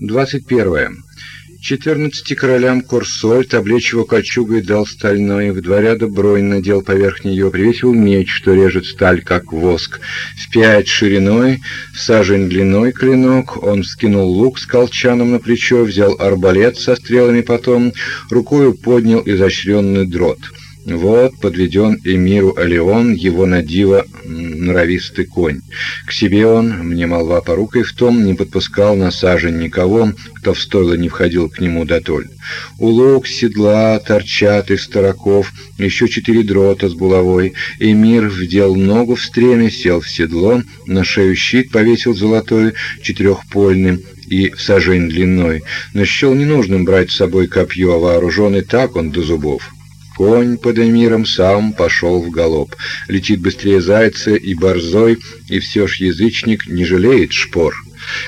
21. Четырнадцати королям Корсоль, облечь его кольчугой дал стальной, в два ряда бронь надел поверх нее, привесил меч, что режет сталь, как воск. В пять шириной, в сажень длиной клинок, он скинул лук с колчаном на плечо, взял арбалет со стрелами потом, рукою поднял изощренный дрот — вот подведен эмиру Алеон, его надива норовистый конь. К себе он, мне молва порукой в том, не подпускал на сажень никого, кто в стойло не входил к нему дотоль. Улог, седла торчат из тараков, еще четыре дрота с булавой. Эмир вдел ногу в стреме, сел в седло, на шею щит повесил золотой, четырехпольный, и в сажень длиной, но счел ненужным брать с собой копье, вооруженный так он до зубов. Конь под эмиром сам пошел в галоп. Летит быстрее зайца и борзой, и все ж язычник не жалеет шпор.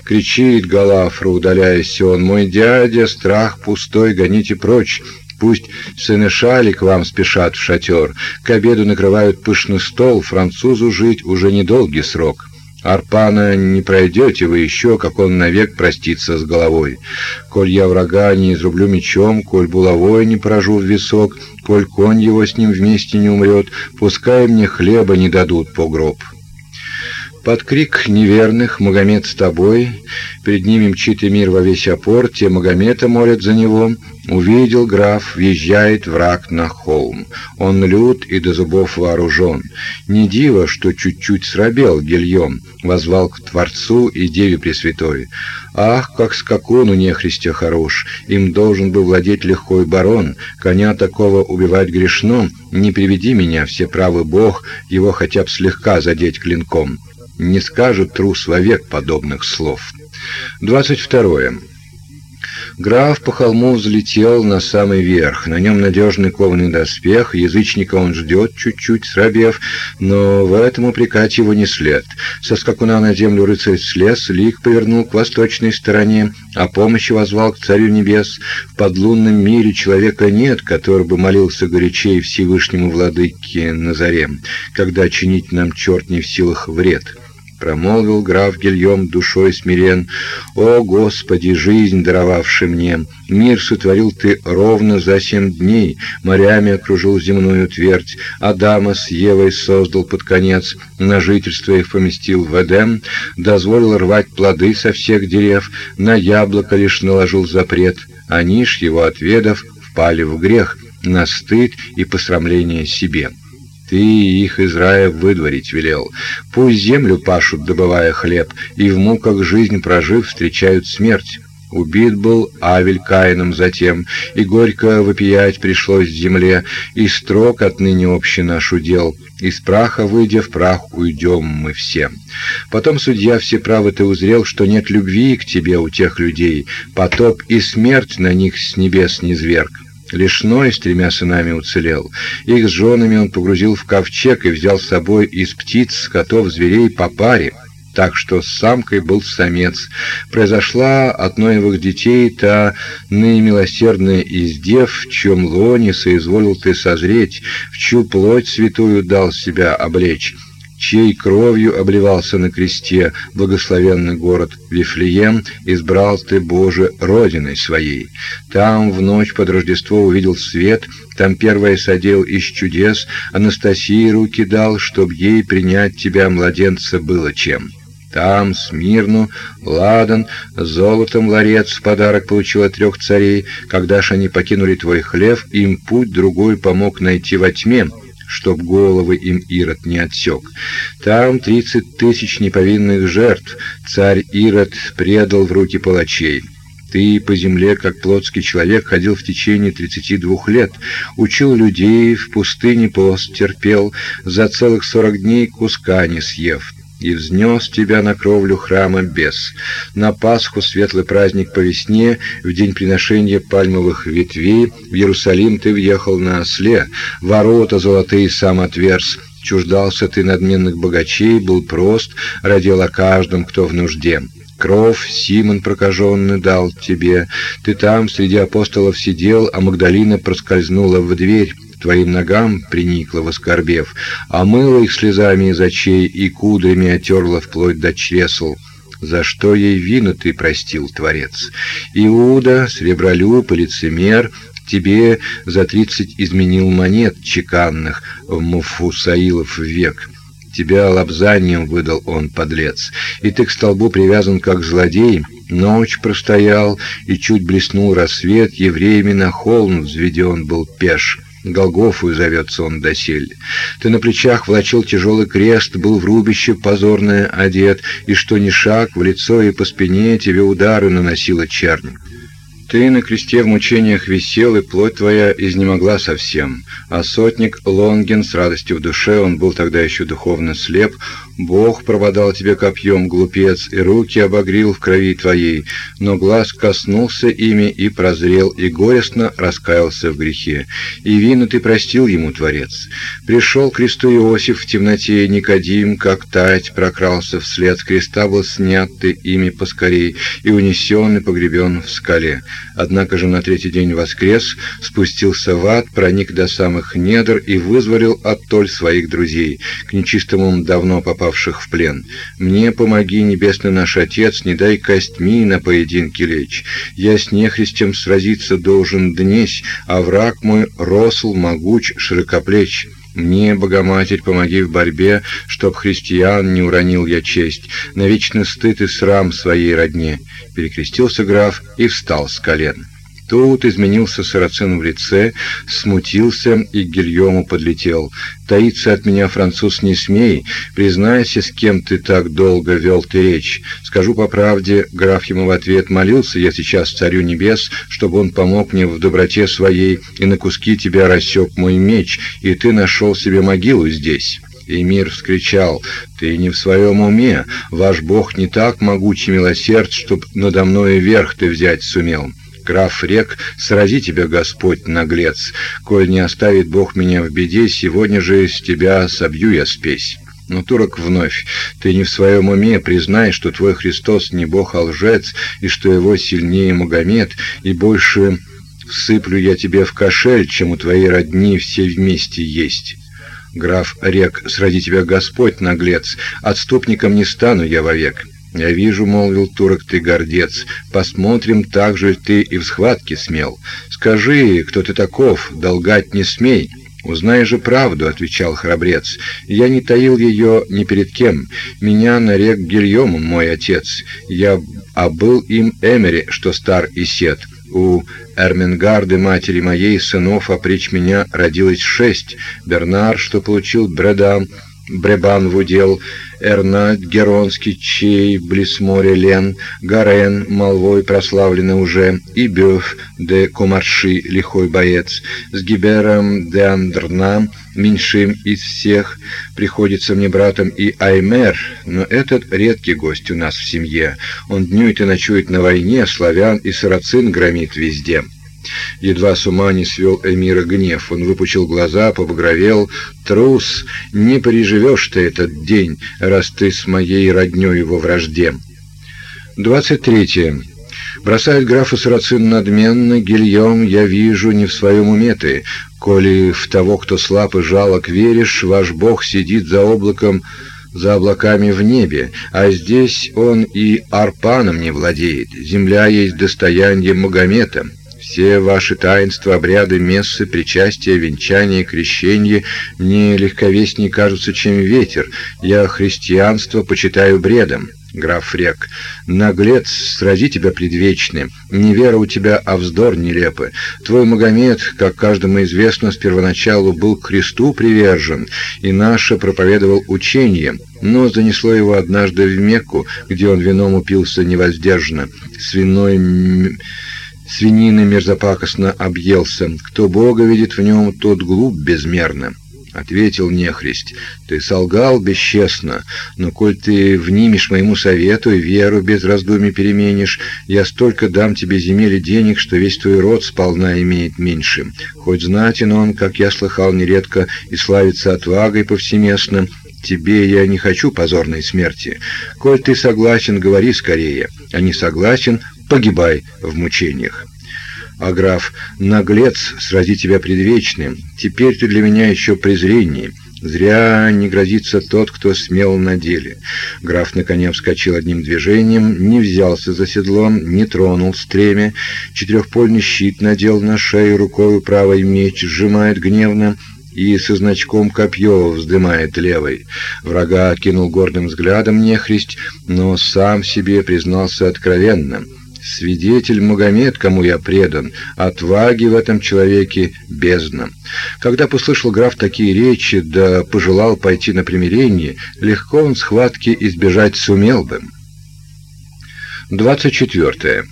Кричит Галафра, удаляясь он, «Мой дядя, страх пустой, гоните прочь!» Пусть сенешали к вам спешат в шатер, к обеду накрывают пышный стол, французу жить уже недолгий срок. Арпана не пройдете вы еще, как он навек простится с головой. Коль я врага не изрублю мечом, коль булавой не поражу в висок, коль конь его с ним вместе не умрет, пускай мне хлеба не дадут по гроб». Под крик неверных «Магомед с тобой!» Перед ними мчит мир во весь опор, те Магомета молят за него. Увидел граф, въезжает враг на холм. Он лют и до зубов вооружен. Не диво, что чуть-чуть срабел Гильем, возвал к Творцу и Деве Пресвятой. Ах, как скакун у нехристя хорош, им должен был владеть легкой барон, коня такого убивать грешно, не приведи меня, все правый бог, его хотя бы слегка задеть клинком не скажет трус вовек подобных слов. 22. Граф по холму взлетел на самый верх. На нем надежный кованый доспех, язычника он ждет, чуть-чуть срабев, но в этом упрекать его не след. Со скакуна на землю рыцарь слез, лик повернул к восточной стороне, а помощи возвал к царю небес. В подлунном мире человека нет, который бы молился горячей Всевышнему владыке на заре, когда чинить нам черт не в силах вред промолвил граф Гильем душой смирен. «О, Господи, жизнь, даровавший мне! Мир сотворил ты ровно за семь дней, морями окружил земную твердь, Адама с Евой создал под конец, на жительство их поместил в Эдем, дозволил рвать плоды со всех дерев, на яблоко лишь наложил запрет, они ж его отведав впали в грех, на стыд и посрамление себе». Ты их из рая выдворить велел. Пусть землю пашут, добывая хлеб, и в муках жизнь прожив, встречают смерть. Убит был Авель Каином затем, и горько вопиять пришлось земле, и строк отныне общий наш удел. Из праха выйдя в прах уйдем мы все. Потом судья все правы ты узрел, что нет любви к тебе у тех людей, потоп и смерть на них с небес низверг. Лишной с тремя сынами уцелел. Их с женами он погрузил в ковчег и взял с собой из птиц, котов, зверей по паре. Так что с самкой был самец. Произошла от Ноевых детей та наимилосердная из дев, в чем лоне соизволил ты созреть, в чью плоть святую дал себя облечь чьей кровью обливался на кресте благословенный город Вифлеем, избрал ты, Боже, родиной своей. Там в ночь под Рождество увидел свет, там первое содел из чудес, Анастасии руки дал, чтоб ей принять тебя, младенца, было чем. Там Смирну, Ладан, золотом ларец в подарок получил от трех царей. Когда ж они покинули твой хлев, им путь другой помог найти во тьме, чтоб головы им Ирод не отсек. Там тридцать тысяч неповинных жертв царь Ирод предал в руки палачей. Ты по земле, как плотский человек, ходил в течение тридцати двух лет, учил людей, в пустыне пост терпел, за целых сорок дней куска не съев и взнес тебя на кровлю храма бес. На Пасху, светлый праздник по весне, в день приношения пальмовых ветвей, в Иерусалим ты въехал на осле, ворота золотые сам отверз, чуждался ты надменных богачей, был прост, родил о каждом, кто в нужде. Кровь Симон прокаженный дал тебе, ты там среди апостолов сидел, а Магдалина проскользнула в дверь, твоим ногам приникла, воскорбев, омыла их слезами из очей и кудрями отерла вплоть до чресл. за что ей вину ты простил, Творец. Иуда, сребролюб и лицемер, тебе за тридцать изменил монет чеканных в Муфусаилов век. Тебя лапзанием выдал он, подлец, и ты к столбу привязан, как злодей. Ночь простоял, и чуть блеснул рассвет, евреями на холм взведен был пеш. Голгофу зовется он досель. Ты на плечах влачил тяжелый крест, был в рубище позорное одет, и что ни шаг, в лицо и по спине тебе удары наносила чернь. Ты на кресте в мучениях висел, и плоть твоя изнемогла совсем. А сотник Лонгин с радостью в душе, он был тогда еще духовно слеп, Бог прободал тебе копьем, глупец, и руки обогрил в крови твоей, но глаз коснулся ими и прозрел, и горестно раскаялся в грехе. И вину ты простил ему, Творец. Пришел кресту Иосиф в темноте, Никодим, как тать, прокрался вслед, креста был снят ты ими поскорей, и унесен и погребен в скале. Однако же на третий день воскрес, спустился в ад, проник до самых недр и вызволил оттоль своих друзей. К нечистому давно попал попавших в плен. Мне помоги, небесный наш Отец, не дай костьми на поединке лечь. Я с нехристем сразиться должен днесь, а враг мой росл, могуч, широкоплеч. Мне, Богоматерь, помоги в борьбе, чтоб христиан не уронил я честь, на вечный стыд и срам своей родне. Перекрестился граф и встал с колен. Тут изменился сарацин в лице, смутился и к Гильому подлетел. «Таиться от меня, француз, не смей, признайся, с кем ты так долго вел ты речь. Скажу по правде, граф ему в ответ молился я сейчас царю небес, чтобы он помог мне в доброте своей, и на куски тебя рассек мой меч, и ты нашел себе могилу здесь». И мир вскричал, «Ты не в своем уме, ваш Бог не так могучий милосерд, чтоб надо мною верх ты взять сумел». Граф Рек, срази тебя Господь, наглец, коль не оставит Бог меня в беде, сегодня же с тебя собью я спесь. Но турок вновь, ты не в своем уме, признай, что твой Христос не Бог, а лжец, и что его сильнее Магомед, и больше всыплю я тебе в кошель, чем у твоей родни все вместе есть. Граф Рек, сради тебя Господь, наглец, отступником не стану я вовек. «Я вижу, — молвил турок, — ты гордец. Посмотрим, так же ты и в схватке смел. Скажи, кто ты таков, долгать не смей». «Узнай же правду», — отвечал храбрец. «Я не таил ее ни перед кем. Меня нарек Гильомом мой отец. Я, а был им Эмери, что стар и сед. У Эрмингарды, матери моей, сынов опричь меня родилось шесть. Бернар, что получил Бредам, Бребан в удел, Эрнат, Геронский, Чей, близ моря Лен, Гарен, молвой прославленный уже, и Бёв де Комарши, лихой боец, с Гибером де Андрна, меньшим из всех, приходится мне братом и Аймер, но этот редкий гость у нас в семье, он днюет и ночует на войне, славян и сарацин громит везде». Едва с ума не свел Эмира гнев. Он выпучил глаза, побагровел. «Трус, не переживешь ты этот день, раз ты с моей роднёй во вражде». Двадцать третье. Бросает графа Сарацин надменно, Гильем, я вижу, не в своем уме ты. Коли в того, кто слаб и жалок, веришь, ваш бог сидит за облаком, за облаками в небе, а здесь он и арпаном не владеет. Земля есть достояние Магомета. Все ваши таинства, обряды, мессы, причастия, венчания, крещения мне легковеснее кажутся, чем ветер. Я христианство почитаю бредом. Граф Фрек, наглец, срази тебя предвечный, не вера у тебя, а вздор нелепый. Твой Магомед, как каждому известно, с первоначалу был к кресту привержен, и наше проповедовал учение, но занесло его однажды в Мекку, где он вином упился невоздержанно. Свиной свинины мерзопакостно объелся. Кто Бога видит в нем, тот глуп безмерно. Ответил нехрист, ты солгал бесчестно, но коль ты внимешь моему совету и веру без раздумий переменишь, я столько дам тебе земель и денег, что весь твой род сполна имеет меньше. Хоть знатен он, как я слыхал нередко, и славится отвагой повсеместно, тебе я не хочу позорной смерти. Коль ты согласен, говори скорее, а не согласен, погибай в мучениях. А граф, наглец, срази тебя предвечным, теперь ты для меня еще презрение. Зря не грозится тот, кто смел на деле. Граф на коне вскочил одним движением, не взялся за седло, не тронул стремя, четырехпольный щит надел на шею, рукой правой меч сжимает гневно, и со значком копье вздымает левой. Врага кинул гордым взглядом нехристь, но сам себе признался откровенно — Свидетель Магомед, кому я предан, отваги в этом человеке бездна. Когда послышал граф такие речи, да пожелал пойти на примирение, легко он схватки избежать сумел бы. 24.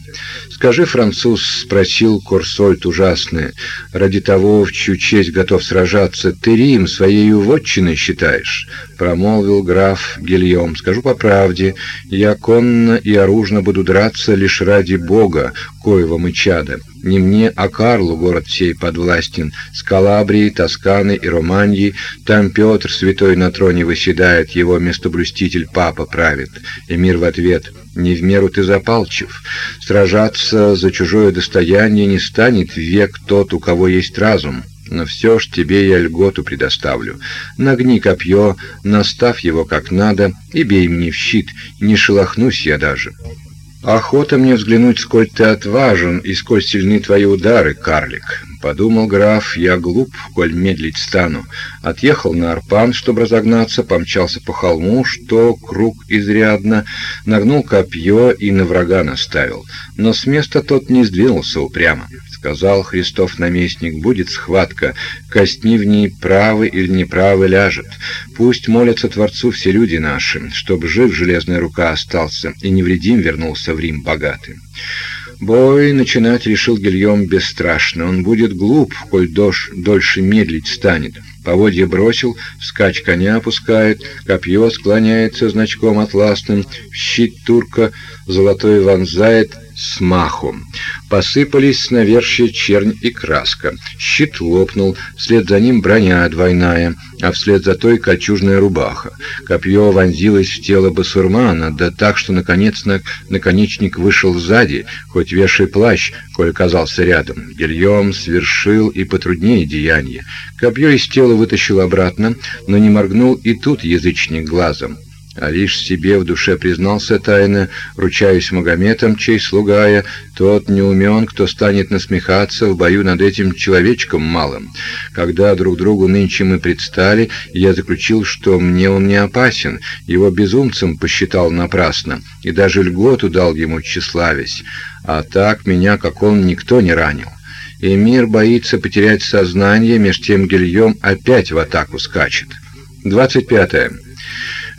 «Скажи, француз, — спросил Корсольт ужасный, — ради того, в чью честь готов сражаться, ты Рим своей вотчиной считаешь?» Промолвил граф Гильем. «Скажу по правде, я конно и оружно буду драться лишь ради Бога, коего мы чада. Не мне, а Карлу город сей подвластен, с Калабрией, Тосканы и Романьей. Там Петр святой на троне выседает, его местоблюститель папа правит». Эмир в ответ — не в меру ты запалчив. Сражаться за чужое достояние не станет век тот, у кого есть разум. Но все ж тебе я льготу предоставлю. Нагни копье, наставь его как надо и бей мне в щит, не шелохнусь я даже. Охота мне взглянуть, сколь ты отважен и сколь сильны твои удары, карлик. Подумал граф, я глуп, коль медлить стану. Отъехал на арпан, чтобы разогнаться, помчался по холму, что круг изрядно, нагнул копье и на врага наставил. Но с места тот не сдвинулся упрямо. Сказал Христов наместник, будет схватка, костни в ней правы или неправы ляжет. Пусть молятся Творцу все люди наши, чтоб жив железная рука остался и невредим вернулся в Рим богатым. Бой начинать решил Гильем бесстрашно. Он будет глуп, коль дождь дольше медлить станет. Поводья бросил, вскач коня опускает, копье склоняется значком атласным, щит турка золотой вонзает с махом. Посыпались с навершия чернь и краска. Щит лопнул, вслед за ним броня двойная, а вслед за той кольчужная рубаха. Копье вонзилось в тело басурмана, да так, что наконец на наконечник вышел сзади, хоть вешай плащ, коль оказался рядом. Гильем свершил и потруднее деяние. Копье из тела вытащил обратно, но не моргнул и тут язычник глазом а лишь себе в душе признался тайно, ручаясь Магометом, чей слуга я, тот не умен, кто станет насмехаться в бою над этим человечком малым. Когда друг другу нынче мы предстали, я заключил, что мне он не опасен, его безумцем посчитал напрасно, и даже льготу дал ему тщеславясь, а так меня, как он, никто не ранил. И мир боится потерять сознание, меж тем Гильем опять в атаку скачет. 25. -е.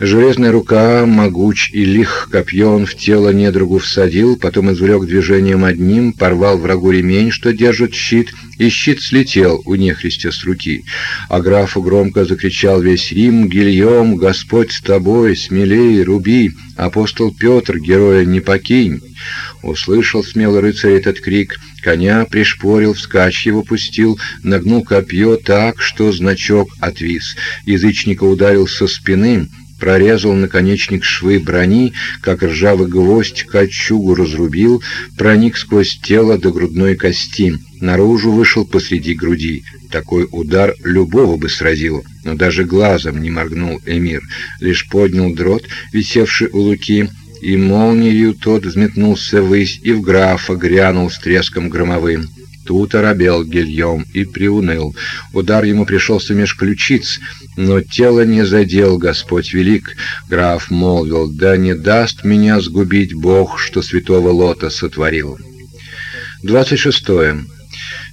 Железная рука, могуч и лих, копье он в тело недругу всадил, потом извлек движением одним, порвал врагу ремень, что держит щит, и щит слетел у нехристя с руки. А графу громко закричал весь Рим, «Гильем, Господь с тобой, смелей, руби! Апостол Петр, героя не покинь!» Услышал смелый рыцарь этот крик, коня пришпорил, вскачь его пустил, нагнул копье так, что значок отвис. Язычника ударил со спины, прорезал наконечник швы брони, как ржавый гвоздь кольчугу разрубил, проник сквозь тело до грудной кости, наружу вышел посреди груди. Такой удар любого бы сразил, но даже глазом не моргнул эмир, лишь поднял дрот, висевший у луки, и молнией тот взметнулся ввысь и в графа грянул с треском громовым. Тут оробел Гильем и приуныл. Удар ему пришелся меж ключиц, но тело не задел Господь велик. Граф молвил, да не даст меня сгубить Бог, что святого Лота сотворил. Двадцать шестое.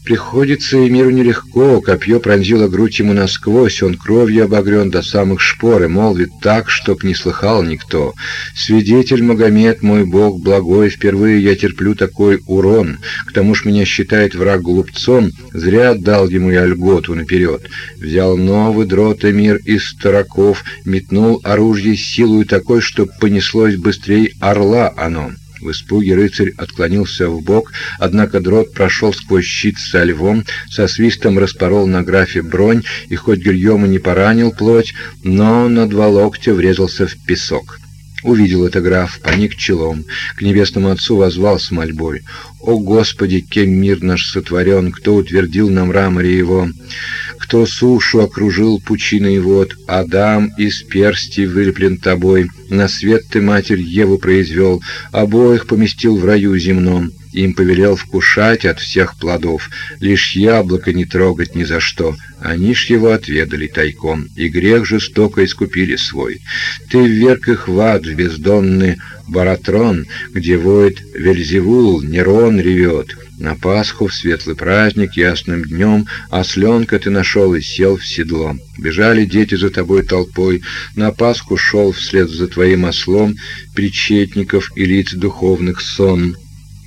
Приходится и миру нелегко, копье пронзило грудь ему насквозь, он кровью обогрен до самых шпор и молвит так, чтоб не слыхал никто. Свидетель Магомед, мой бог благой, впервые я терплю такой урон, к тому ж меня считает враг глупцом, зря дал ему я льготу наперед. Взял новый дрот мир из тараков, метнул оружие силою такой, чтоб понеслось быстрей орла оно. В испуге рыцарь отклонился в бок, однако дрот прошел сквозь щит со львом, со свистом распорол на графе бронь, и хоть Гильома не поранил плоть, но на два локтя врезался в песок. Увидел это граф, поник челом, к небесному отцу возвал с мольбой. «О Господи, кем мир наш сотворен, кто утвердил на мраморе его, кто сушу окружил пучиной вод, Адам из перстей вылеплен тобой, на свет ты, Матерь, Еву произвел, обоих поместил в раю земном» им повелел вкушать от всех плодов, лишь яблоко не трогать ни за что. Они ж его отведали тайком, и грех жестоко искупили свой. Ты вверг их в ад, в бездонный Баратрон, где воет Вельзевул, Нерон ревет. На Пасху, в светлый праздник, ясным днем, Осленка ты нашел и сел в седло. Бежали дети за тобой толпой, На Пасху шел вслед за твоим ослом Причетников и лиц духовных сон.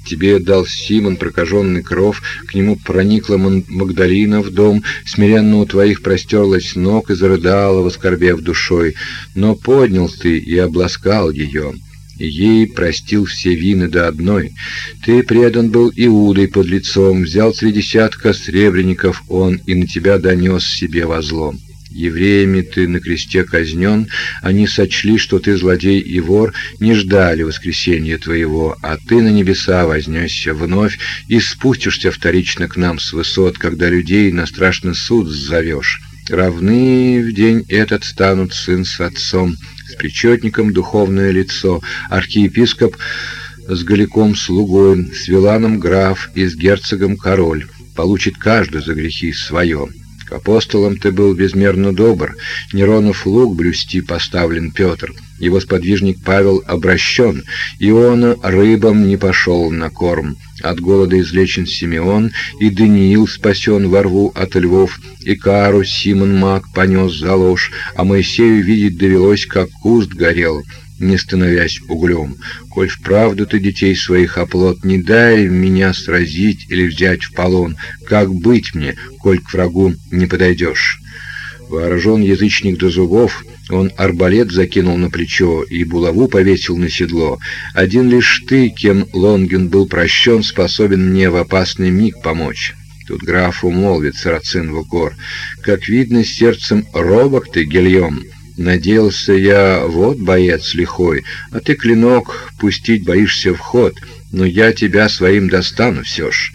Тебе дал Симон прокаженный кров, к нему проникла Магдалина в дом, смиренно у твоих простерлась ног и зарыдала, воскорбев душой. Но поднял ты и обласкал ее, ей простил все вины до одной. Ты предан был Иудой под лицом, взял три десятка сребреников он и на тебя донес себе возлом евреями ты на кресте казнен, они сочли, что ты злодей и вор, не ждали воскресения твоего, а ты на небеса вознесся вновь и спустишься вторично к нам с высот, когда людей на страшный суд зовешь. Равны в день этот станут сын с отцом, с причетником духовное лицо, архиепископ с Галиком слугой, с Виланом граф и с герцогом король. Получит каждый за грехи свое. К апостолам ты был безмерно добр. Неронов лук блюсти поставлен Петр. Его сподвижник Павел обращен. Иона рыбам не пошел на корм. От голода излечен Симеон, и Даниил спасен во рву от львов, и Кару Симон Мак понес за ложь, а Моисею видеть довелось, как куст горел не становясь углем. Коль вправду ты детей своих оплот, не дай меня сразить или взять в полон. Как быть мне, коль к врагу не подойдешь? Вооружен язычник до зубов, он арбалет закинул на плечо и булаву повесил на седло. Один лишь ты, кем Лонген был прощен, способен мне в опасный миг помочь. Тут граф умолвит сарацин в укор. Как видно, сердцем робок ты, Гильем. Надеялся я, вот боец лихой, а ты клинок пустить боишься в ход, но я тебя своим достану все ж.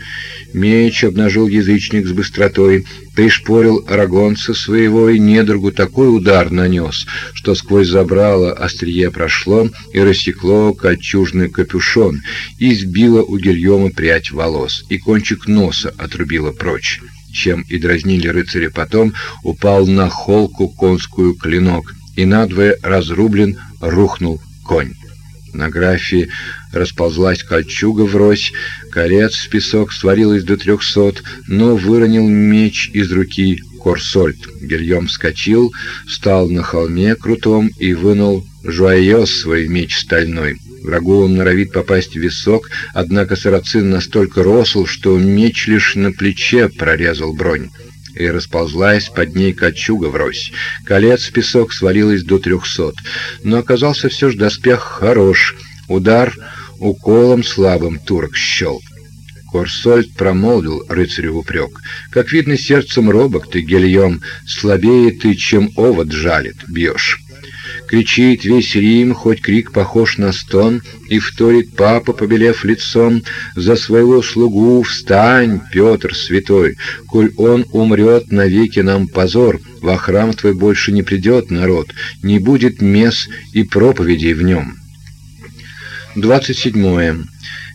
Меч обнажил язычник с быстротой, пришпорил арагонца своего и недругу такой удар нанес, что сквозь забрало острие прошло и рассекло кольчужный капюшон, и сбило у Гильома прядь волос, и кончик носа отрубило прочь чем и дразнили рыцаря потом, упал на холку конскую клинок, и надвое разрублен рухнул конь. На графе расползлась кольчуга врозь, колец в песок сварилось до трехсот, но выронил меч из руки Корсольд. Гильем вскочил, встал на холме крутом и вынул жуайос свой меч стальной. Врагу он норовит попасть в висок, однако сарацин настолько росл, что меч лишь на плече прорезал бронь. И расползлась под ней кольчуга врозь. Колец в песок свалилось до трехсот. Но оказался все же доспех хорош. Удар уколом слабым турок щел. Корсольд промолвил рыцарю в упрек. «Как видно, сердцем робок ты, Гильем, слабее ты, чем овод жалит, бьешь». Кричит весь Рим, хоть крик похож на стон, И вторит папа, побелев лицом, За своего слугу встань, Петр святой, Коль он умрет, навеки нам позор, Во храм твой больше не придет народ, Не будет мес и проповедей в нем. 27.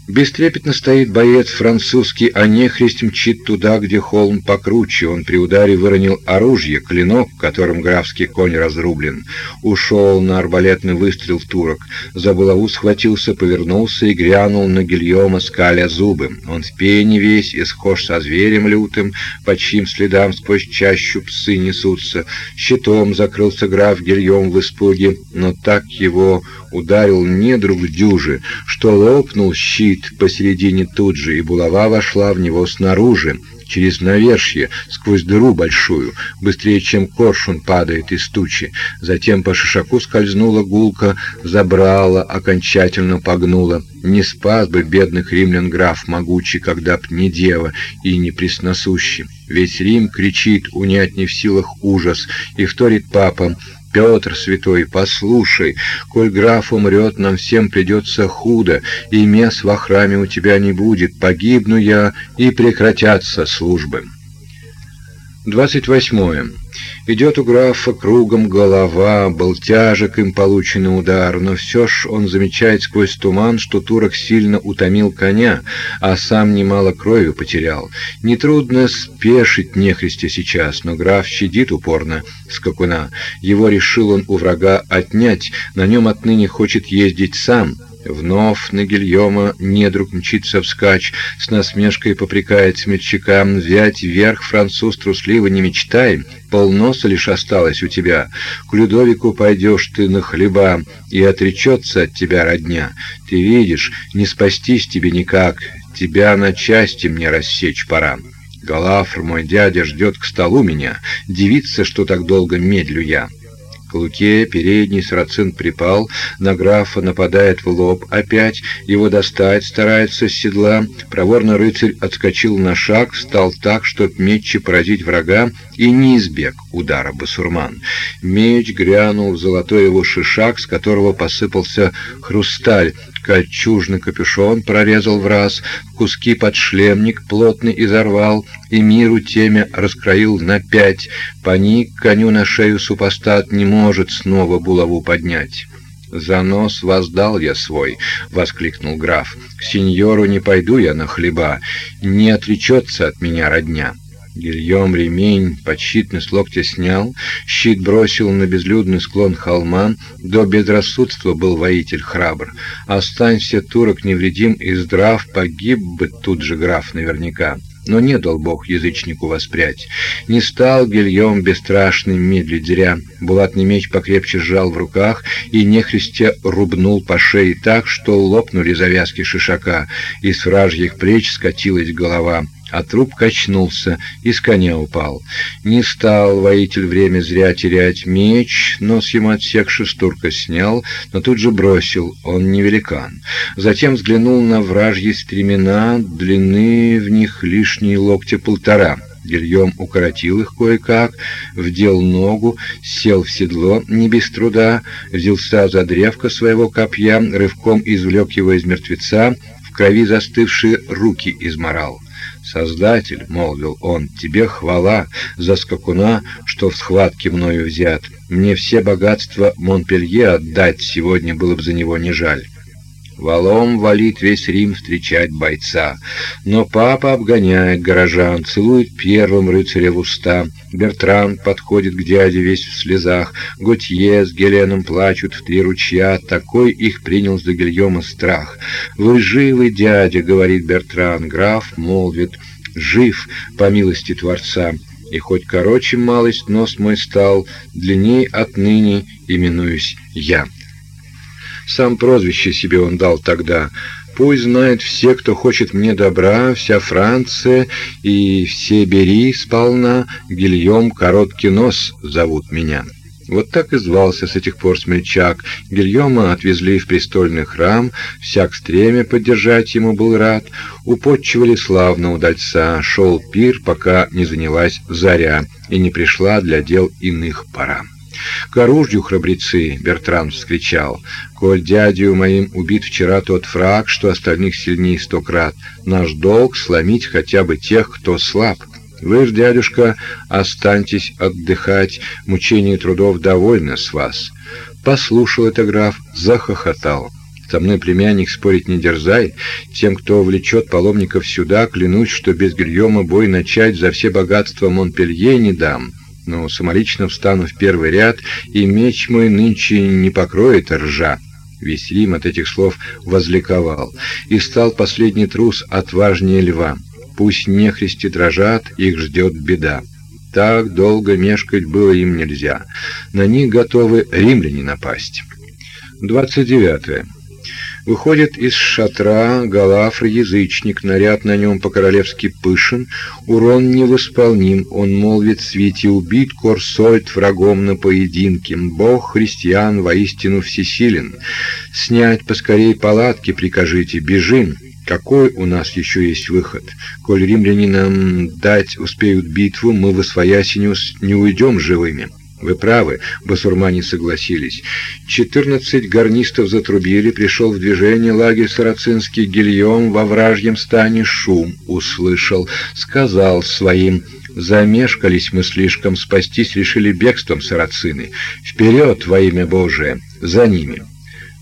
Бестрепетно стоит боец французский, а нехрист мчит туда, где холм покруче. Он при ударе выронил оружие, клинок, которым графский конь разрублен. Ушел на арбалетный выстрел в турок. За булаву схватился, повернулся и грянул на Гильома, скаля зубы. Он в пене весь и схож со зверем лютым, по чьим следам сквозь чащу псы несутся. Щитом закрылся граф Гильом в испуге, но так его ударил недруг дюжи, что лопнул щит посередине тут же, и булава вошла в него снаружи, через навершье, сквозь дыру большую, быстрее, чем коршун падает из тучи. Затем по шишаку скользнула гулка, забрала, окончательно погнула. Не спас бы бедных римлян граф могучий, когда б не дева и не пресносущий. Весь Рим кричит, унять не в силах ужас, и вторит папа, Петр святой, послушай, коль граф умрет, нам всем придется худо, и мес во храме у тебя не будет, погибну я, и прекратятся службы. Двадцать восьмое. Идет у графа кругом голова, был тяжек им полученный удар, но все ж он замечает сквозь туман, что турок сильно утомил коня, а сам немало крови потерял. Нетрудно спешить нехристи сейчас, но граф щадит упорно скакуна. Его решил он у врага отнять, на нем отныне хочет ездить сам — Вновь на Гильома недруг мчится вскачь, с насмешкой попрекает смельчака. Взять верх француз трусливо не мечтай, полноса лишь осталось у тебя. К Людовику пойдешь ты на хлеба, и отречется от тебя родня. Ты видишь, не спастись тебе никак, тебя на части мне рассечь пора. Галафр, мой дядя, ждет к столу меня, дивится, что так долго медлю я. К Луке передний сарацин припал, на графа нападает в лоб опять, его достать старается с седла. Проворно рыцарь отскочил на шаг, встал так, чтоб метче поразить врага, и не избег удара басурман. Меч грянул в золотой его шишак, с которого посыпался хрусталь. Кольчужный капюшон прорезал в раз, куски подшлемник плотный изорвал, и миру темя раскроил на пять. Паник коню на шею супостат не может снова булаву поднять. «За нос воздал я свой!» — воскликнул граф. «К сеньору не пойду я на хлеба, не отречется от меня родня». Гильем ремень подщитный с локтя снял, щит бросил на безлюдный склон холма, до безрассудства был воитель храбр. Останься турок невредим и здрав, погиб бы тут же граф наверняка. Но не дал Бог язычнику воспрять. Не стал Гильем бесстрашным медлить зря. Булатный меч покрепче сжал в руках и нехристя рубнул по шее так, что лопнули завязки шишака, и с вражьих плеч скатилась голова а труп качнулся и с коня упал. Не стал воитель время зря терять меч, нос ему отсекши стурка снял, но тут же бросил, он не великан. Затем взглянул на вражьи стремена, длины в них лишние локтя полтора. Гильем укоротил их кое-как, вдел ногу, сел в седло не без труда, взялся за древко своего копья, рывком извлек его из мертвеца, в крови застывшие руки изморал. «Создатель», — молвил он, — «тебе хвала за скакуна, что в схватке мною взят. Мне все богатства Монпелье отдать сегодня было бы за него не жаль». Валом валит весь Рим встречать бойца. Но папа обгоняет горожан, целует первым рыцаря в уста. Бертран подходит к дяде весь в слезах. Готье с Геленом плачут в три ручья. Такой их принял за Гильома страх. «Вы живы, дядя?» — говорит Бертран. Граф молвит. «Жив, по милости Творца». И хоть короче малость нос мой стал, длинней отныне именуюсь я. Сам прозвище себе он дал тогда. Пусть знает все, кто хочет мне добра, вся Франция и все бери сполна, Гильем Короткий Нос зовут меня. Вот так и звался с этих пор смельчак. Гильома отвезли в престольный храм, всяк стремя поддержать ему был рад. Употчивали славно удальца, шел пир, пока не занялась заря, и не пришла для дел иных пора. «К оружию, храбрецы!» — Бертран вскричал. «Коль дядю моим убит вчера тот фраг, что остальных сильней сто крат, наш долг — сломить хотя бы тех, кто слаб. Вы ж, дядюшка, останьтесь отдыхать, мучение трудов довольно с вас». Послушал это граф, захохотал. Со мной, племянник, спорить не дерзай. Тем, кто влечет паломников сюда, клянусь, что без Гильома бой начать за все богатства Монпелье не дам но самолично встану в первый ряд, и меч мой нынче не покроет ржа. Весь Рим от этих слов возликовал, и стал последний трус отважнее льва. Пусть нехристи дрожат, их ждет беда. Так долго мешкать было им нельзя. На них готовы римляне напасть. 29. Выходит из шатра Галафр-язычник, наряд на нем по-королевски пышен, урон невосполним, он молвит свете убит Корсольд врагом на поединке, Бог христиан воистину всесилен. Снять поскорей палатки прикажите, бежим, какой у нас еще есть выход? Коль римляне нам дать успеют битву, мы в освояси не, не уйдем живыми. Вы правы, басурмане согласились. Четырнадцать гарнистов затрубили, пришел в движение лагерь сарацинский Гильем во вражьем стане шум услышал, сказал своим Замешкались мы слишком, спастись решили бегством сарацины. Вперед во имя Божие, за ними.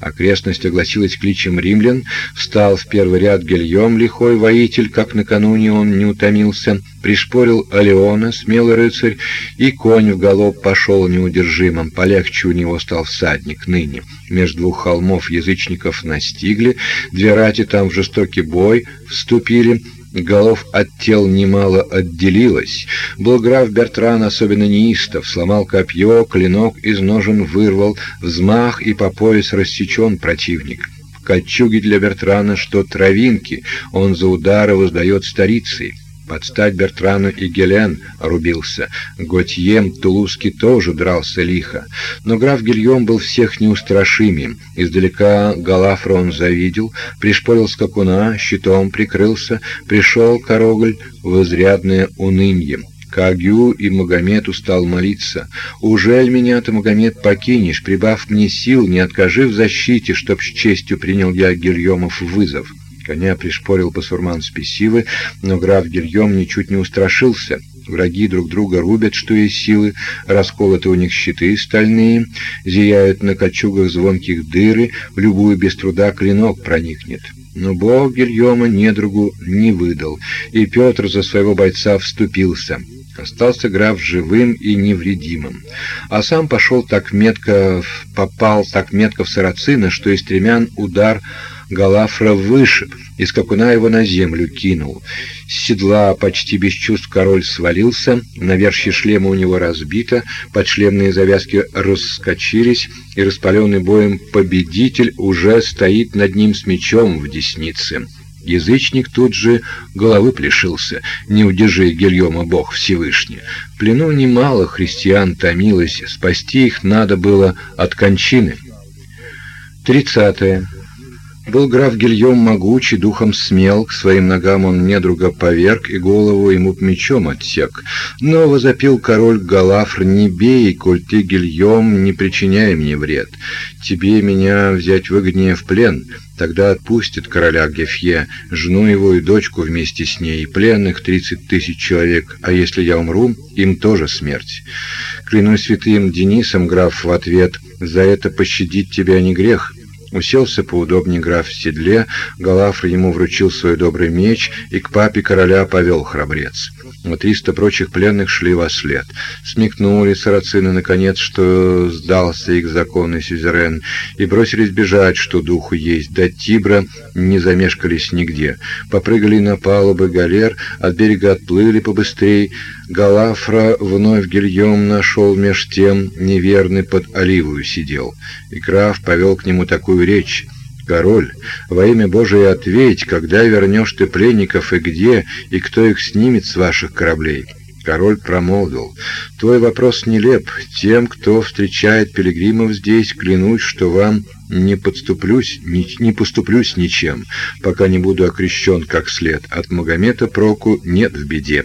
Окрестность огласилась кличем римлян, встал в первый ряд Гильем, лихой воитель, как накануне он не утомился, пришпорил Алеона, смелый рыцарь, и конь в галоп пошел неудержимым, полегче у него стал всадник ныне. Между двух холмов язычников настигли, две рати там в жестокий бой вступили, Голов от тел немало отделилось. Был граф Бертран особенно неистов, сломал копье, клинок из ножен вырвал, взмах и по пояс рассечен противник. Кольчуги для Бертрана, что травинки, он за удары воздает старицей. Под стать Бертрану и Гелен рубился. Готьем Тулузский тоже дрался лихо. Но граф Гильем был всех неустрашимым. Издалека Галафра он завидел, пришпорил скакуна, щитом прикрылся, пришел Корогль в изрядное унынье. Кагю и Магомету стал молиться. «Ужель меня ты, Магомед, покинешь, прибав мне сил, не откажи в защите, чтоб с честью принял я Гильемов вызов?» Коня пришпорил басурман спесивы, но граф Гильем ничуть не устрашился. Враги друг друга рубят, что есть силы, расколоты у них щиты стальные, зияют на кольчугах звонких дыры, в любую без труда клинок проникнет. Но бог Гильома недругу не выдал, и Петр за своего бойца вступился. Остался граф живым и невредимым, а сам пошел так метко, попал так метко в сарацина, что из стремян удар Галафра вышиб, и скакуна его на землю кинул. С седла почти без чувств король свалился, навершье шлема у него разбито, подшлемные завязки раскочились, и распаленный боем победитель уже стоит над ним с мечом в деснице. Язычник тут же головы плешился, не удержи Гильома Бог Всевышний. Плену немало христиан томилось, спасти их надо было от кончины. Тридцатое. Был граф Гильем могучий, духом смел, к своим ногам он недруга поверг и голову ему мечом отсек. Но возопил король Галафр, не бей, коль ты, Гильем, не причиняй мне вред. Тебе меня взять выгоднее в плен, тогда отпустит короля Гефье, жену его и дочку вместе с ней, и пленных тридцать тысяч человек, а если я умру, им тоже смерть. Клянусь святым Денисом, граф, в ответ, за это пощадить тебя не грех». Уселся поудобнее граф в седле, Галафр ему вручил свой добрый меч, и к папе короля повел храбрец. А триста прочих пленных шли во след. Смекнули сарацины, наконец, что сдался их законный сюзерен, и бросились бежать, что духу есть. До Тибра не замешкались нигде. Попрыгали на палубы галер, от берега отплыли побыстрей. Галафра вновь Гильем нашел меж тем, неверный под оливою сидел. И граф повел к нему такую речь. Король, во имя Божие ответь, когда вернешь ты пленников и где, и кто их снимет с ваших кораблей?» Король промолвил, «Твой вопрос нелеп. Тем, кто встречает пилигримов здесь, клянусь, что вам не подступлюсь, не, не поступлюсь ничем, пока не буду окрещен как след. От Магомета проку нет в беде».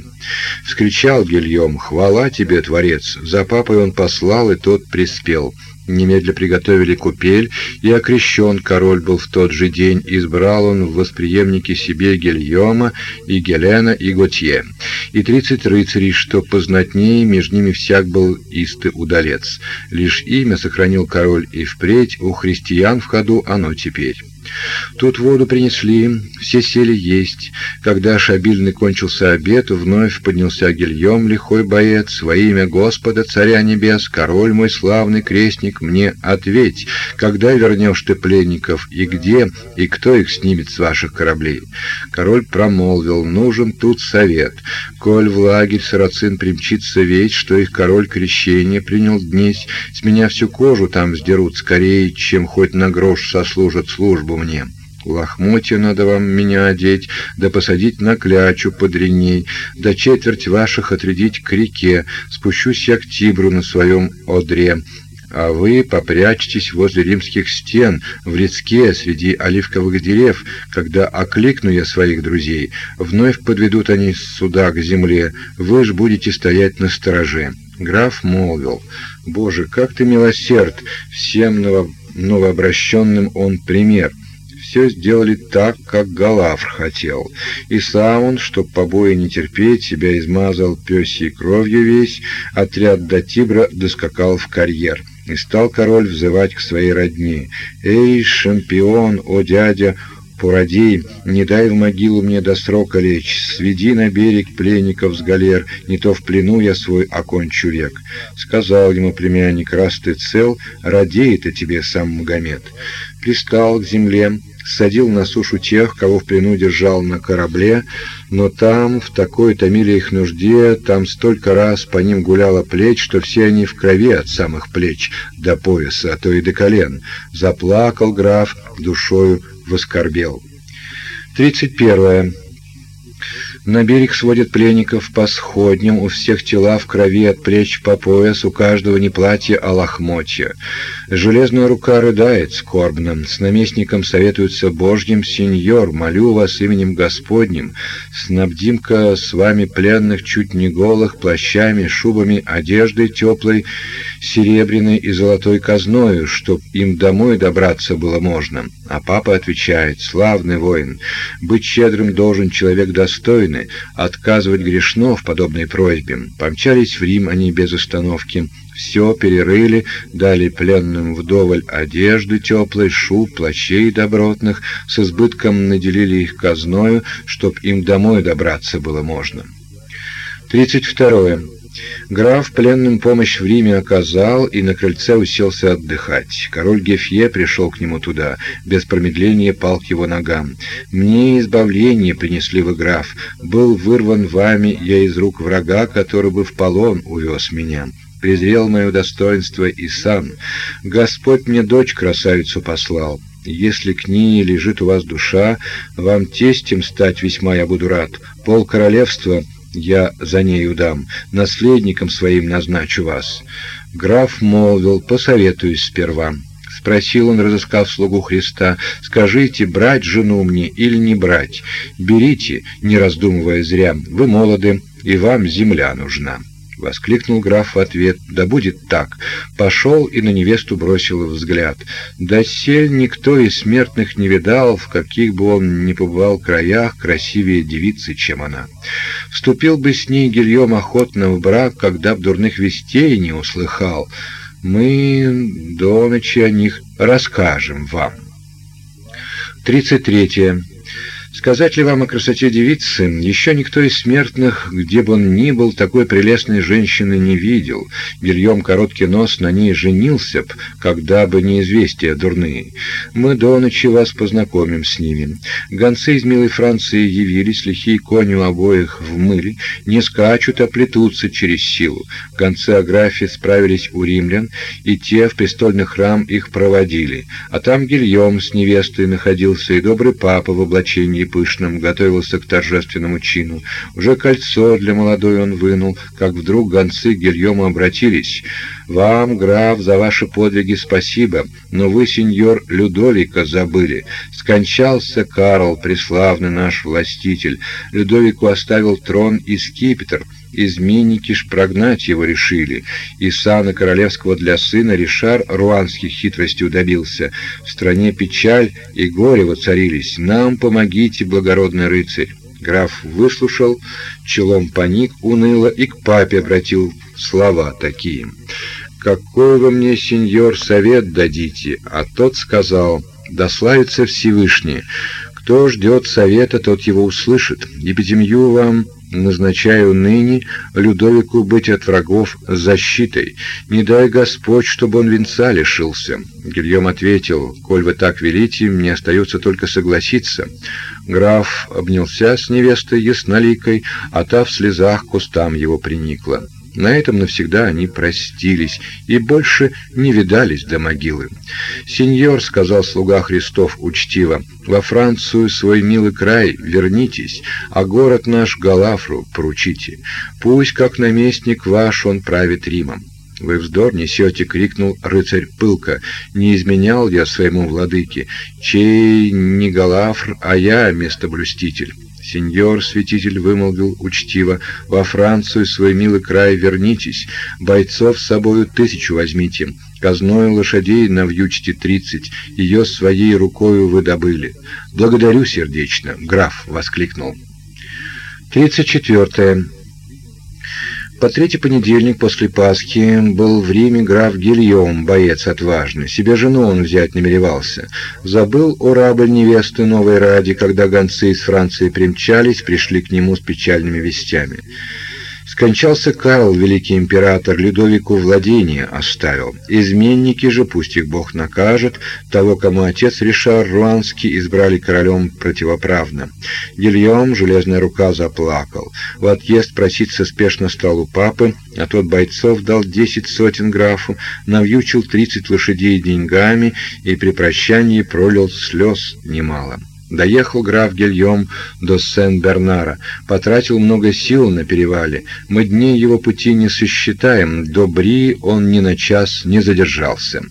Вскричал Гильем, «Хвала тебе, Творец!» За папой он послал, и тот приспел — Немедля приготовили купель, и окрещен король был в тот же день, избрал он в восприемники себе Гильома и Гелена и Готье, и тридцать рыцарей, что познатнее, между ними всяк был истый удалец. Лишь имя сохранил король и впредь, у христиан в ходу оно теперь. Тут воду принесли, все сели есть. Когда ж обильный кончился обед, вновь поднялся Гильем, лихой боец, во имя Господа, Царя Небес, король мой славный крестник, мне ответь, когда вернешь ты пленников, и где, и кто их снимет с ваших кораблей? Король промолвил, нужен тут совет. Коль в лагерь сарацин примчится весть, что их король крещение принял днесь, с меня всю кожу там сдерут скорее, чем хоть на грош сослужат службу мне. Лохмотья надо вам меня одеть, да посадить на клячу подреней, да четверть ваших отрядить к реке, спущусь я к Тибру на своем одре. а вы попрячьтесь возле римских стен, в леске среди оливковых дерев, когда окликну я своих друзей, вновь подведут они сюда к земле, вы ж будете стоять на стороже». Граф молвил, «Боже, как ты милосерд, всем ново новообращенным он пример» все сделали так, как Галафр хотел. И сам он, чтоб побои не терпеть, себя измазал пёсьей кровью весь, отряд до Тибра доскакал в карьер. И стал король взывать к своей родне. «Эй, шампион, о дядя, Пурадей, не дай в могилу мне до срока лечь, сведи на берег пленников с галер, не то в плену я свой окончу век. Сказал ему племянник, раз ты цел, радеет о тебе сам Магомед. Пристал к земле, садил на сушу тех, кого в плену держал на корабле, но там, в такой томили их нужде, там столько раз по ним гуляло плеч, что все они в крови от самых плеч до пояса, а то и до колен. Заплакал граф, душою воскорбел. Тридцать первое. На берег сводят пленников по сходням, у всех тела в крови от плеч по пояс, у каждого не платье, а лохмотья. Железная рука рыдает скорбно, с наместником советуется Божьим, сеньор, молю вас именем Господним, снабдим-ка с вами пленных чуть не голых плащами, шубами, одеждой теплой, серебряной и золотой казною, чтоб им домой добраться было можно. А папа отвечает, славный воин, быть щедрым должен человек достойный, отказывать грешно в подобной просьбе. Помчались в Рим они без остановки, все перерыли, дали пленным вдоволь одежды теплой, шуб, плащей добротных, с избытком наделили их казною, чтоб им домой добраться было можно. Тридцать второе. Граф пленным помощь в Риме оказал и на крыльце уселся отдыхать. Король Гефье пришел к нему туда, без промедления пал к его ногам. «Мне избавление принесли вы, граф. Был вырван вами я из рук врага, который бы в полон увез меня» презрел мое достоинство и сан. Господь мне дочь красавицу послал. Если к ней лежит у вас душа, вам тестем стать весьма я буду рад. Пол королевства я за нею дам, наследником своим назначу вас. Граф молвил, посоветуюсь сперва. Спросил он, разыскав слугу Христа, «Скажите, брать жену мне или не брать? Берите, не раздумывая зря, вы молоды, и вам земля нужна». Воскликнул граф в ответ, «Да будет так!» Пошел и на невесту бросил взгляд. Досель никто из смертных не видал, в каких бы он ни побывал краях, красивее девицы, чем она. Вступил бы с ней Гильем охотно в брак, когда б дурных вестей не услыхал. Мы до ночи о них расскажем вам. Тридцать третье. Сказать ли вам о красоте девицы? Еще никто из смертных, где бы он ни был, такой прелестной женщины не видел. Бельем короткий нос на ней женился б, когда бы не известия дурные. Мы до ночи вас познакомим с ними. Гонцы из милой Франции явились, лихие кони у обоих в мыле, не скачут, а плетутся через силу. Гонцы Аграфи справились у римлян, и те в престольный храм их проводили. А там Гильем с невестой находился, и добрый папа в облачении пышным, готовился к торжественному чину. Уже кольцо для молодой он вынул, как вдруг гонцы к Гильому обратились. «Вам, граф, за ваши подвиги спасибо, но вы, сеньор Людовика, забыли. Скончался Карл, преславный наш властитель. Людовику оставил трон и скипетр» изменники ж прогнать его решили, и сана королевского для сына Ришар руанских хитростью добился. В стране печаль и горе воцарились. Нам помогите, благородный рыцарь. Граф выслушал, челом поник уныло и к папе обратил слова такие. «Какой вы мне, сеньор, совет дадите?» А тот сказал, «Да славится Всевышний. Кто ждет совета, тот его услышит. Эпидемию вам назначаю ныне Людовику быть от врагов защитой. Не дай Господь, чтобы он венца лишился. Гильем ответил, коль вы так велите, мне остается только согласиться. Граф обнялся с невестой ясноликой, а та в слезах кустам его приникла. На этом навсегда они простились и больше не видались до могилы. «Сеньор», — сказал слуга Христов учтиво, — «во Францию свой милый край вернитесь, а город наш Галафру поручите. Пусть, как наместник ваш, он правит Римом». «Вы вздор несете!» — крикнул рыцарь пылко. «Не изменял я своему владыке, чей не Галафр, а я местоблюститель». «Сеньор, святитель, вымолвил учтиво, во Францию, свой милый край, вернитесь, бойцов с собою тысячу возьмите, казною лошадей навьючьте тридцать, ее своей рукою вы добыли». «Благодарю сердечно», — граф воскликнул. Тридцать четвертое. По третий понедельник после Пасхи был в Риме граф Гильем, боец отважный. Себе жену он взять намеревался. Забыл о рабль невесты новой ради, когда гонцы из Франции примчались, пришли к нему с печальными вестями. Скончался Карл, великий император, Людовику владение оставил. Изменники же, пусть их Бог накажет, того, кому отец Ришар Руанский избрали королем противоправно. Гильем, железная рука, заплакал. В отъезд проситься спешно стал у папы, а тот бойцов дал десять сотен графу, навьючил тридцать лошадей деньгами и при прощании пролил слез немало. Доехал граф Гильем до Сен-Бернара, потратил много сил на перевале. Мы дней его пути не сосчитаем, до Бри он ни на час не задержался.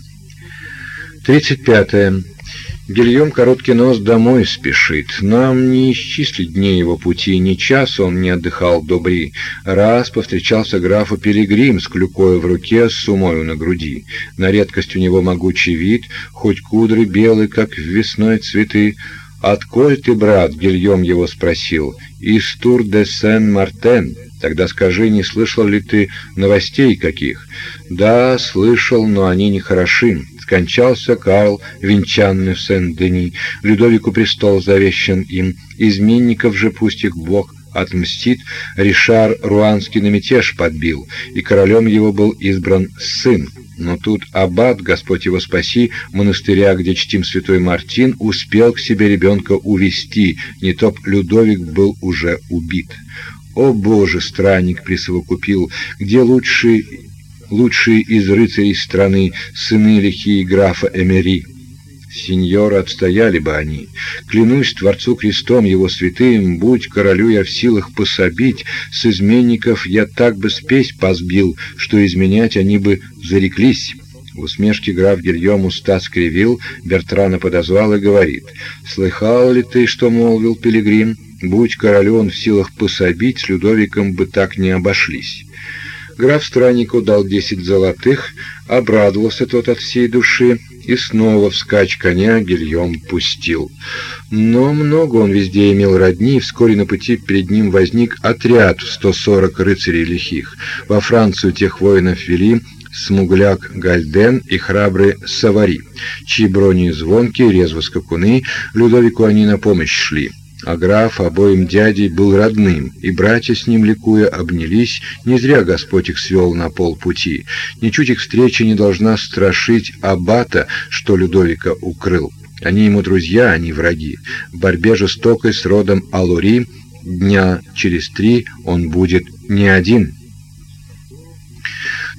35. -е. Гильем короткий нос домой спешит. Нам не исчислить дней его пути, ни час он не отдыхал до Бри. Раз повстречался графу Пилигрим с клюкой в руке, с сумою на груди. На редкость у него могучий вид, хоть кудры белые, как весной цветы, «Отколь ты, брат?» — Гильем его спросил. «Из Тур-де-Сен-Мартен. Тогда скажи, не слышал ли ты новостей каких?» «Да, слышал, но они не хороши. Скончался Карл, венчанный в Сен-Дени. Людовику престол завещан им. Изменников же пусть их Бог отмстит. Ришар Руанский на мятеж подбил, и королем его был избран сын. Но тут аббат, Господь его спаси, монастыря, где чтим святой Мартин, успел к себе ребенка увести, не топ Людовик был уже убит. О, Боже, странник присовокупил, где лучшие, лучшие из рыцарей страны, сыны лихие графа Эмери? Сеньор, отстояли бы они. Клянусь Творцу крестом его святым, будь королю я в силах пособить, с изменников я так бы спесь позбил, что изменять они бы зареклись». В усмешке граф Гильем уста скривил, Бертрана подозвал и говорит, «Слыхал ли ты, что молвил Пилигрим? Будь королю он в силах пособить, с Людовиком бы так не обошлись». Граф страннику дал десять золотых, обрадовался тот от всей души, и снова вскачь коня Гильем пустил. Но много он везде имел родни, и вскоре на пути перед ним возник отряд в 140 рыцарей лихих. Во Францию тех воинов вели смугляк Гальден и храбрый Савари, чьи брони звонкие, резво скакуны, Людовику они на помощь шли. А граф обоим дядей был родным, и братья с ним ликуя обнялись, не зря Господь их свел на полпути. Ничуть их встреча не должна страшить аббата, что Людовика укрыл. Они ему друзья, а не враги. В борьбе жестокой с родом Алури дня через три он будет не один.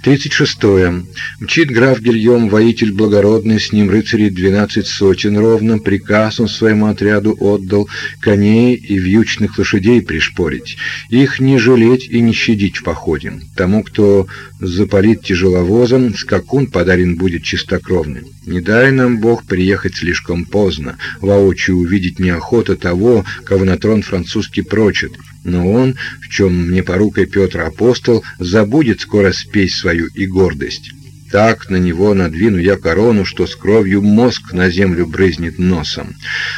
36. -е. Мчит граф Гильем, воитель благородный, с ним рыцарей двенадцать сотен ровно, приказ он своему отряду отдал, коней и вьючных лошадей пришпорить, их не жалеть и не щадить в походе. Тому, кто запалит тяжеловозом, скакун подарен будет чистокровным. Не дай нам Бог приехать слишком поздно, воочию увидеть неохота того, кого на трон французский прочит, но он, в чем мне порукой Петр апостол, забудет скоро спесь свою и гордость. Так на него надвину я корону, что с кровью мозг на землю брызнет носом.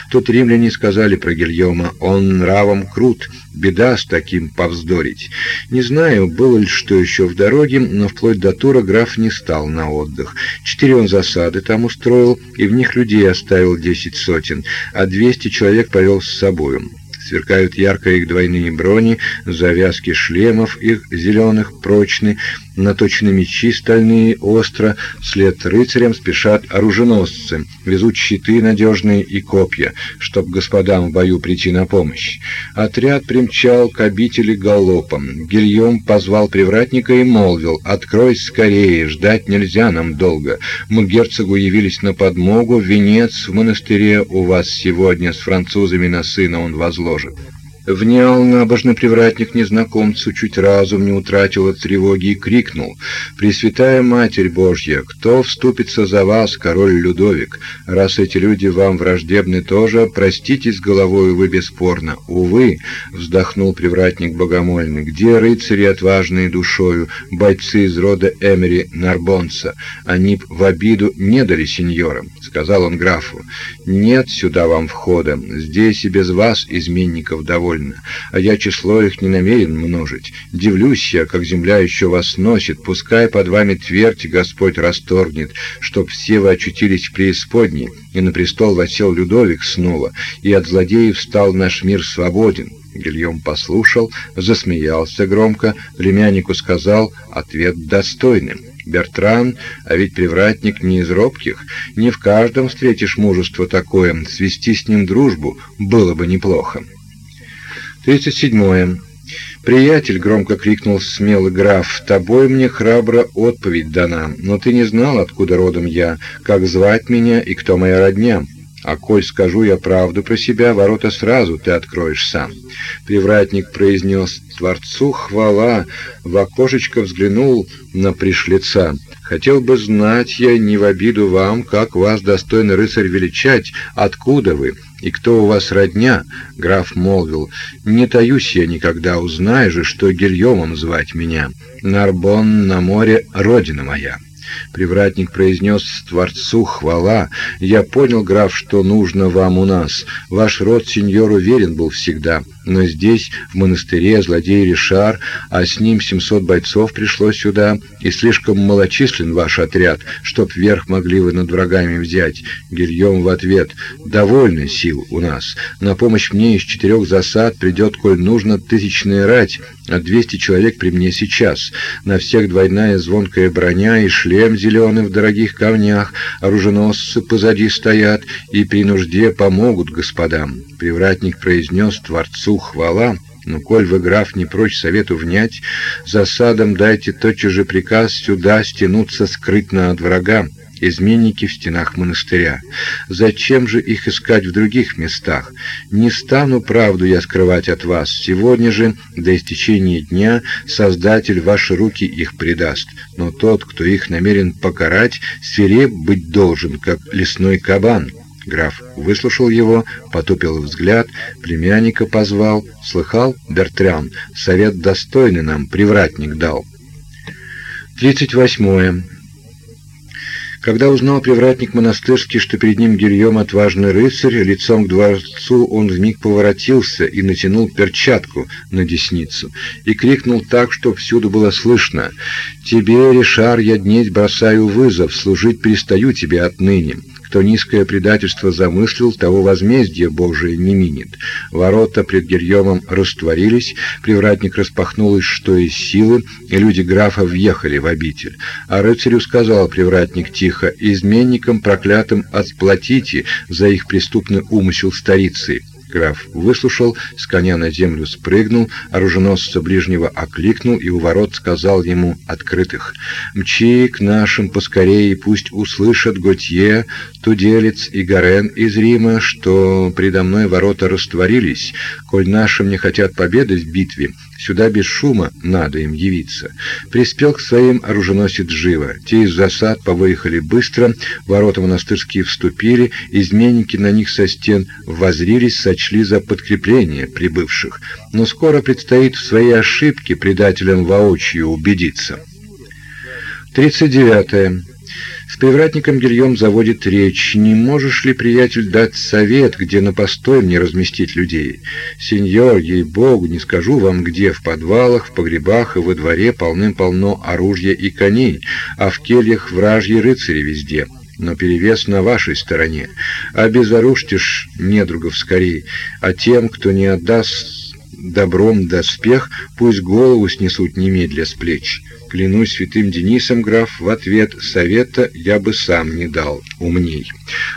Тут римляне сказали про Гильома, он нравом крут, беда с таким повздорить. Не знаю, было ли что еще в дороге, но вплоть до Тура граф не стал на отдых. Четыре он засады там устроил, и в них людей оставил десять сотен, а двести человек повел с собою. Сверкают ярко их двойные брони, завязки шлемов их зеленых прочны, наточены мечи стальные остро, вслед рыцарям спешат оруженосцы, везут щиты надежные и копья, чтоб господам в бою прийти на помощь. Отряд примчал к обители галопом. Гильем позвал привратника и молвил, «Открой скорее, ждать нельзя нам долго. Мы герцогу явились на подмогу, венец в монастыре у вас сегодня с французами на сына он возложит». Внял набожный привратник незнакомцу, чуть разум не утратил от тревоги и крикнул: "Пресвятая Матерь Божья, кто вступится за вас, король Людовик? Раз эти люди вам враждебны тоже, проститесь головою вы бесспорно. Увы, вздохнул привратник богомольный. Где рыцари отважные душою, бойцы из рода Эмери Нарбонца? Они б в обиду не дали сеньорам", сказал он графу. "Нет сюда вам входа. Здесь и без вас изменников довольно довольно, а я число их не намерен множить. Дивлюсь я, как земля еще вас носит, пускай под вами твердь Господь расторгнет, чтоб все вы очутились в преисподней, и на престол восел Людовик снова, и от злодеев стал наш мир свободен». Гильем послушал, засмеялся громко, племяннику сказал ответ достойным. Бертран, а ведь привратник не из робких, не в каждом встретишь мужество такое, свести с ним дружбу было бы неплохо. 37. «Приятель!» — громко крикнул смелый граф. «Тобой мне храбро отповедь дана, но ты не знал, откуда родом я, как звать меня и кто моя родня. А коль скажу я правду про себя, ворота сразу ты откроешь сам». Привратник произнес «Творцу хвала!» В окошечко взглянул на пришлица. «Хотел бы знать я, не в обиду вам, как вас достойный рыцарь величать, откуда вы?» «И кто у вас родня?» — граф молвил. «Не таюсь я никогда, узнай же, что Гильомом звать меня. Нарбон на море — родина моя». Привратник произнес Творцу хвала. «Я понял, граф, что нужно вам у нас. Ваш род сеньор уверен был всегда. Но здесь, в монастыре, злодей Ришар, а с ним 700 бойцов пришло сюда, и слишком малочислен ваш отряд, чтоб верх могли вы над врагами взять». Гильем в ответ. «Довольно сил у нас. На помощь мне из четырех засад придет, коль нужно, тысячная рать, а 200 человек при мне сейчас. На всех двойная звонкая броня и шлем зеленый в дорогих камнях, оруженосцы позади стоят и при нужде помогут господам. Привратник произнес Творцу хвала, но коль вы, граф, не прочь совету внять, засадам дайте тотчас же приказ сюда стянуться скрытно от врага изменники в стенах монастыря. Зачем же их искать в других местах? Не стану правду я скрывать от вас. Сегодня же, до истечения дня, Создатель ваши руки их предаст. Но тот, кто их намерен покарать, свиреп быть должен, как лесной кабан». Граф выслушал его, потупил взгляд, племянника позвал, слыхал, Бертрян, совет достойный нам привратник дал. Тридцать восьмое. Когда узнал привратник монастырский, что перед ним Гильем отважный рыцарь, лицом к дворцу он вмиг поворотился и натянул перчатку на десницу и крикнул так, что всюду было слышно: "Тебе, Ришар, я днесь бросаю вызов, служить перестаю тебе отныне кто низкое предательство замыслил, того возмездие Божие не минит. Ворота пред Герьемом растворились, привратник распахнул их что из силы, и люди графа въехали в обитель. А рыцарю сказал привратник тихо, «Изменникам проклятым отплатите за их преступный умысел старицы». Граф выслушал, с коня на землю спрыгнул, оруженосца ближнего окликнул и у ворот сказал ему открытых: "Мчи к нашим поскорее, пусть услышат Готье, Туделец и Гарен из Рима, что предо мной ворота растворились, коль нашим не хотят победы в битве, Сюда без шума надо им явиться. Приспел к своим оруженосец живо. Те из засад повыехали быстро, ворота монастырские вступили, изменники на них со стен возрились, сочли за подкрепление прибывших. Но скоро предстоит в своей ошибке предателям воочию убедиться. 39. -е. С привратником Гильем заводит речь. «Не можешь ли, приятель, дать совет, где на постой мне разместить людей? Сеньор, ей-богу, не скажу вам где, в подвалах, в погребах и во дворе полным-полно оружия и коней, а в кельях вражьи рыцари везде» но перевес на вашей стороне. Обезоружьте ж недругов скорей, а тем, кто не отдаст добром доспех, пусть голову снесут немедля с плеч. Клянусь святым Денисом, граф, в ответ совета я бы сам не дал, умней.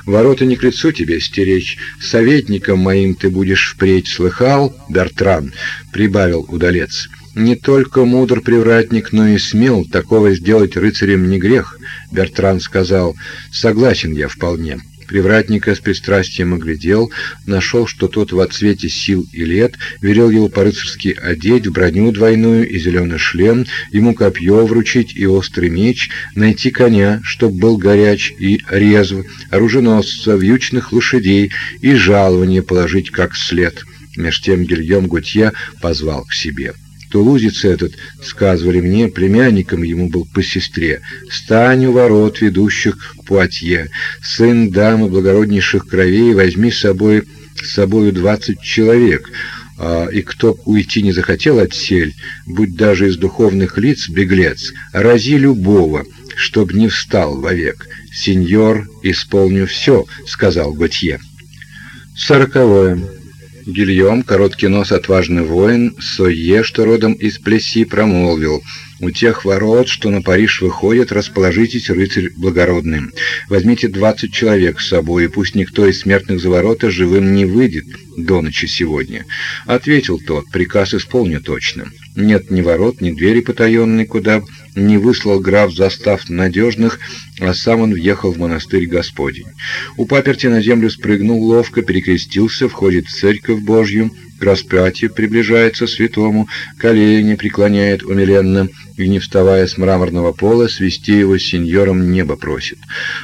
Ворота не к лицу тебе стеречь, советником моим ты будешь впредь, слыхал, Бертран, прибавил удалец. Не только мудр привратник, но и смел, такого сделать рыцарем не грех, Бертран сказал. Согласен я вполне. Привратника с пристрастием оглядел, нашел, что тот в отсвете сил и лет, велел его по-рыцарски одеть в броню двойную и зеленый шлем, ему копье вручить и острый меч, найти коня, чтоб был горяч и резв, оруженосца, вьючных лошадей и жалование положить как след. Меж тем Гильем Готье позвал к себе. Тулузец этот, сказывали мне, племянником ему был по сестре. Стань у ворот, ведущих к Пуатье. Сын дамы благороднейших кровей, возьми с собой с собою двадцать человек. А, и кто уйти не захотел от сель, будь даже из духовных лиц беглец, рази любого, чтоб не встал вовек. Сеньор, исполню все, сказал Готье. Сороковое. Гильем, короткий нос, отважный воин, Сойе, что родом из Плеси, промолвил — у тех ворот, что на Париж выходят, расположитесь, рыцарь благородный. Возьмите двадцать человек с собой, и пусть никто из смертных за ворота живым не выйдет до ночи сегодня. Ответил тот, приказ исполню точно. Нет ни ворот, ни двери потаенной, куда не выслал граф застав надежных, а сам он въехал в монастырь Господень. У паперти на землю спрыгнул ловко, перекрестился, входит в церковь Божью, распятию приближается святому, колени преклоняет умиленно, и, не вставая с мраморного пола, свести его сеньором небо просит.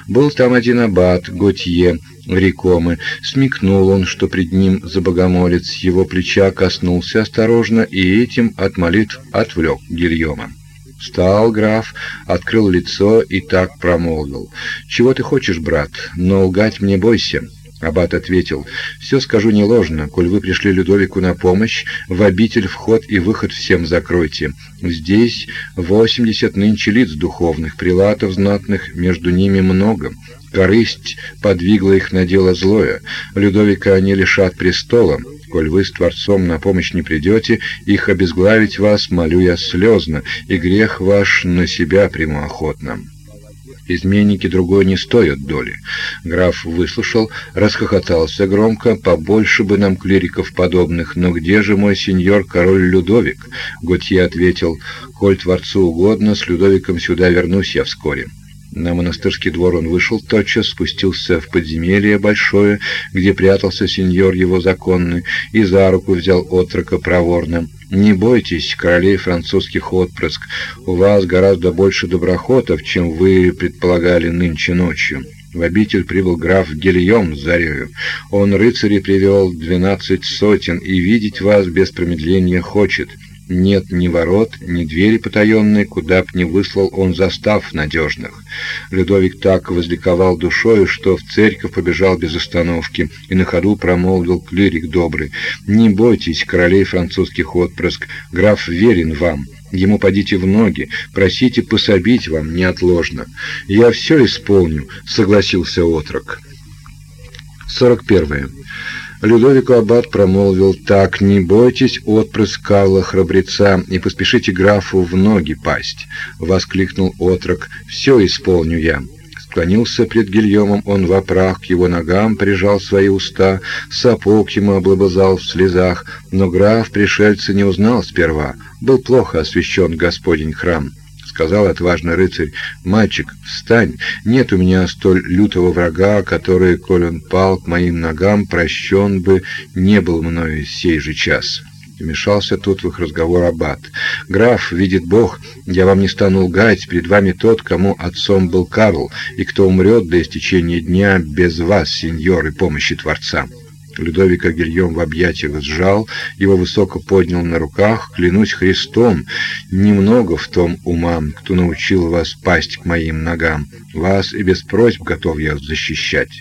Был там один аббат, Готье, Рикомы. Смекнул он, что пред ним за богомолец, его плеча коснулся осторожно и этим от молитв отвлек Гильома. Встал граф, открыл лицо и так промолвил. «Чего ты хочешь, брат? Но лгать мне бойся». Аббат ответил, «Все скажу не ложно, коль вы пришли Людовику на помощь, в обитель вход и выход всем закройте. Здесь восемьдесят нынче лиц духовных, прилатов знатных, между ними много. Корысть подвигла их на дело злое. Людовика они лишат престола. Коль вы с Творцом на помощь не придете, их обезглавить вас молю я слезно, и грех ваш на себя приму охотно». Изменники другой не стоят доли. Граф выслушал, расхохотался громко, побольше бы нам клириков подобных, но где же мой сеньор король Людовик? Готье ответил, коль Творцу угодно, с Людовиком сюда вернусь я вскоре. На монастырский двор он вышел тотчас, спустился в подземелье большое, где прятался сеньор его законный, и за руку взял отрока проворно. «Не бойтесь, королей французских отпрыск, у вас гораздо больше доброхотов, чем вы предполагали нынче ночью». В обитель прибыл граф Гильем с зарею. Он рыцарей привел двенадцать сотен и видеть вас без промедления хочет. Нет ни ворот, ни двери потаенной, куда б не выслал он застав надежных. Людовик так возликовал душою, что в церковь побежал без остановки и на ходу промолвил клирик добрый. «Не бойтесь, королей французских отпрыск, граф верен вам». Ему подите в ноги, просите пособить вам неотложно. Я все исполню, согласился отрок. 41. Людовику Аббат промолвил так, «Не бойтесь, отпрыск Карла храбреца, и поспешите графу в ноги пасть!» Воскликнул отрок, «Все исполню я!» Склонился пред Гильомом он в опрах, к его ногам прижал свои уста, сапог ему облобызал в слезах, но граф пришельца не узнал сперва, был плохо освящен Господень храм сказал отважный рыцарь. «Мальчик, встань! Нет у меня столь лютого врага, который, коль он пал к моим ногам, прощен бы не был мною сей же час». Вмешался тут в их разговор аббат. «Граф, видит Бог, я вам не стану лгать, перед вами тот, кому отцом был Карл, и кто умрет до истечения дня без вас, сеньор, и помощи Творца». Людовика Гильем в объятиях сжал, его высоко поднял на руках. «Клянусь Христом, немного в том ума, кто научил вас пасть к моим ногам. Вас и без просьб готов я защищать.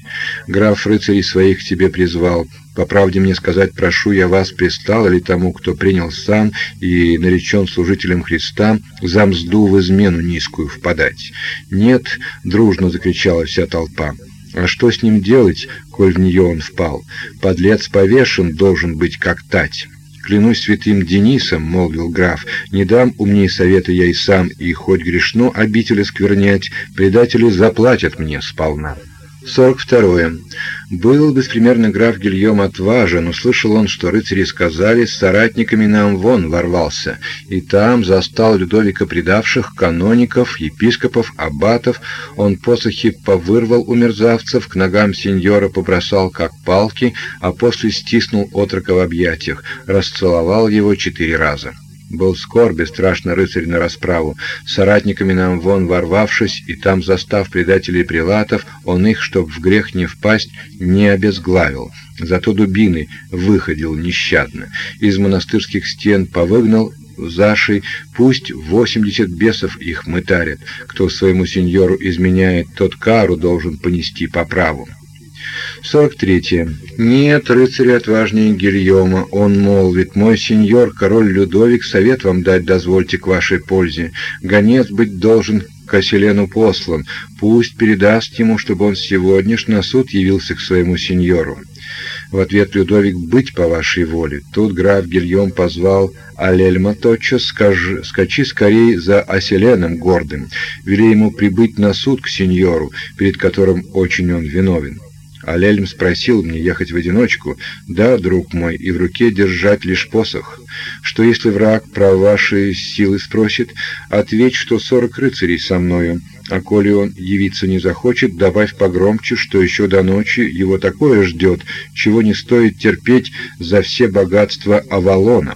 Граф рыцарей своих тебе призвал. По правде мне сказать, прошу я вас, пристал ли тому, кто принял сан и наречен служителем Христа, за мзду в измену низкую впадать?» «Нет!» — дружно закричала вся толпа. А что с ним делать, коль в нее он впал? Подлец повешен должен быть, как тать. Клянусь святым Денисом, молвил граф, не дам умнее совета я и сам, и хоть грешно обители сквернять, предатели заплатят мне сполна. 42. Был беспримерно граф Гильем отважен, услышал он, что рыцари сказали, с соратниками нам вон ворвался, и там застал Людовика предавших, каноников, епископов, аббатов, он посохи повырвал у мерзавцев, к ногам сеньора побросал, как палки, а после стиснул отрока в объятиях, расцеловал его четыре раза. Был скор, бесстрашно рыцарь на расправу, соратниками нам вон ворвавшись, и там застав предателей прилатов, он их, чтоб в грех не впасть, не обезглавил. Зато дубины выходил нещадно. Из монастырских стен повыгнал Зашей, пусть восемьдесят бесов их мытарят. Кто своему сеньору изменяет, тот кару должен понести по праву. 43. Нет, рыцарь отважнее Гильома, он молвит, мой сеньор, король Людовик, совет вам дать дозвольте к вашей пользе. Гонец быть должен к Оселену послан, пусть передаст ему, чтобы он сегодня ж на суд явился к своему сеньору. В ответ Людовик быть по вашей воле. Тут граф Гильем позвал Алельма тотчас, скажи, скачи скорей за Оселеном гордым, вели ему прибыть на суд к сеньору, перед которым очень он виновен. Алельм спросил мне ехать в одиночку. Да, друг мой, и в руке держать лишь посох. Что если враг про ваши силы спросит, ответь, что сорок рыцарей со мною. А коли он явиться не захочет, добавь погромче, что еще до ночи его такое ждет, чего не стоит терпеть за все богатства Авалона.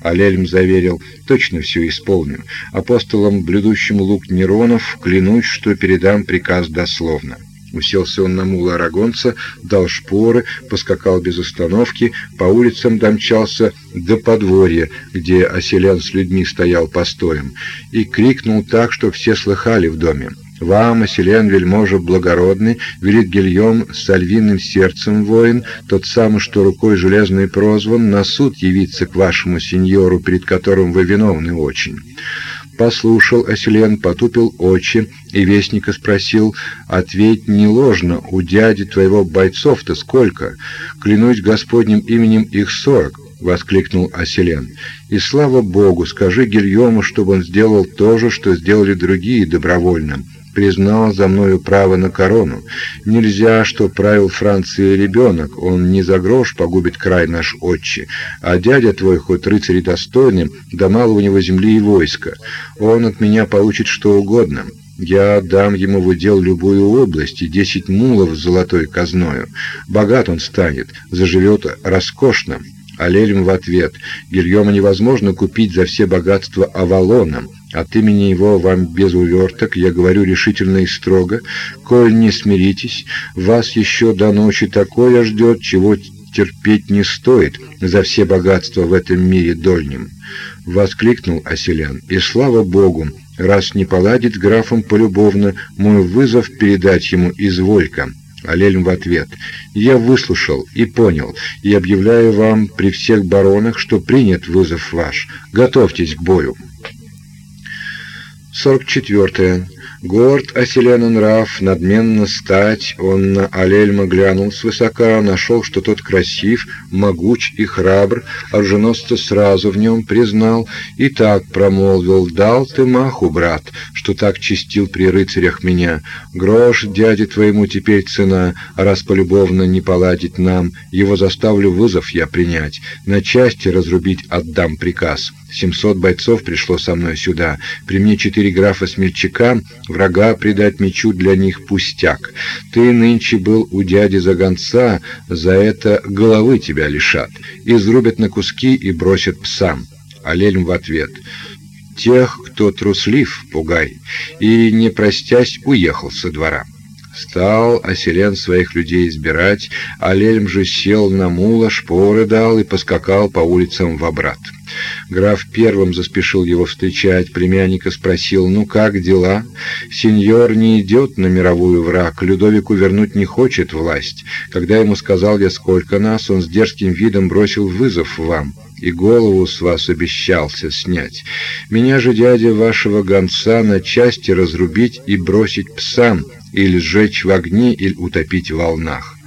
Алельм заверил, точно все исполню. Апостолам, блюдущим лук Неронов, клянусь, что передам приказ дословно. Уселся он на мула арагонца, дал шпоры, поскакал без остановки, по улицам домчался до подворья, где оселян с людьми стоял постоем, и крикнул так, что все слыхали в доме. «Вам, оселян вельможа благородный, велит Гильем с альвиным сердцем воин, тот самый, что рукой железной прозван, на суд явиться к вашему сеньору, перед которым вы виновны очень». Послушал Оселен, потупил очи и вестника спросил, «Ответь не ложно, у дяди твоего бойцов-то сколько? Клянусь Господним именем их сорок». — воскликнул Оселен. «И слава Богу, скажи Гильому, чтобы он сделал то же, что сделали другие добровольно признал за мною право на корону. Нельзя, что правил Франции ребенок, он не за грош погубит край наш отче, а дядя твой, хоть рыцарь достойный, да мало у него земли и войска. Он от меня получит что угодно». Я дам ему в удел любую область и десять мулов с золотой казною. Богат он станет, заживет роскошно. Алельм в ответ. Гильома невозможно купить за все богатства Авалоном. От имени его вам без уверток я говорю решительно и строго, коль не смиритесь, вас еще до ночи такое ждет, чего терпеть не стоит за все богатства в этом мире дольнем. Воскликнул Оселян, и слава Богу, раз не поладит с графом полюбовно, мой вызов передать ему изволька. Алельм в ответ. «Я выслушал и понял, и объявляю вам при всех баронах, что принят вызов ваш. Готовьтесь к бою». 44. Горд оселен нрав, надменно стать, он на Алельма глянул свысока, нашел, что тот красив, могуч и храбр, оруженосца сразу в нем признал, и так промолвил, дал ты маху, брат, что так чистил при рыцарях меня. Грош дяде твоему теперь цена, а раз полюбовно не поладить нам, его заставлю вызов я принять, на части разрубить отдам приказ. Семьсот бойцов пришло со мной сюда. При мне четыре графа смельчака, врага предать мечу для них пустяк. Ты нынче был у дяди за гонца, за это головы тебя лишат. Изрубят на куски и бросят псам. Алельм в ответ. Тех, кто труслив, пугай. И, не простясь, уехал со двора. Стал Оселен своих людей избирать, а Лельм же сел на мула, шпоры дал и поскакал по улицам в обрат. Граф первым заспешил его встречать, племянника спросил, «Ну как дела?» «Сеньор не идет на мировую враг, Людовику вернуть не хочет власть. Когда ему сказал я, сколько нас, он с дерзким видом бросил вызов вам» и голову с вас обещался снять. Меня же дядя вашего гонца на части разрубить и бросить псам, или сжечь в огне, или утопить в волнах.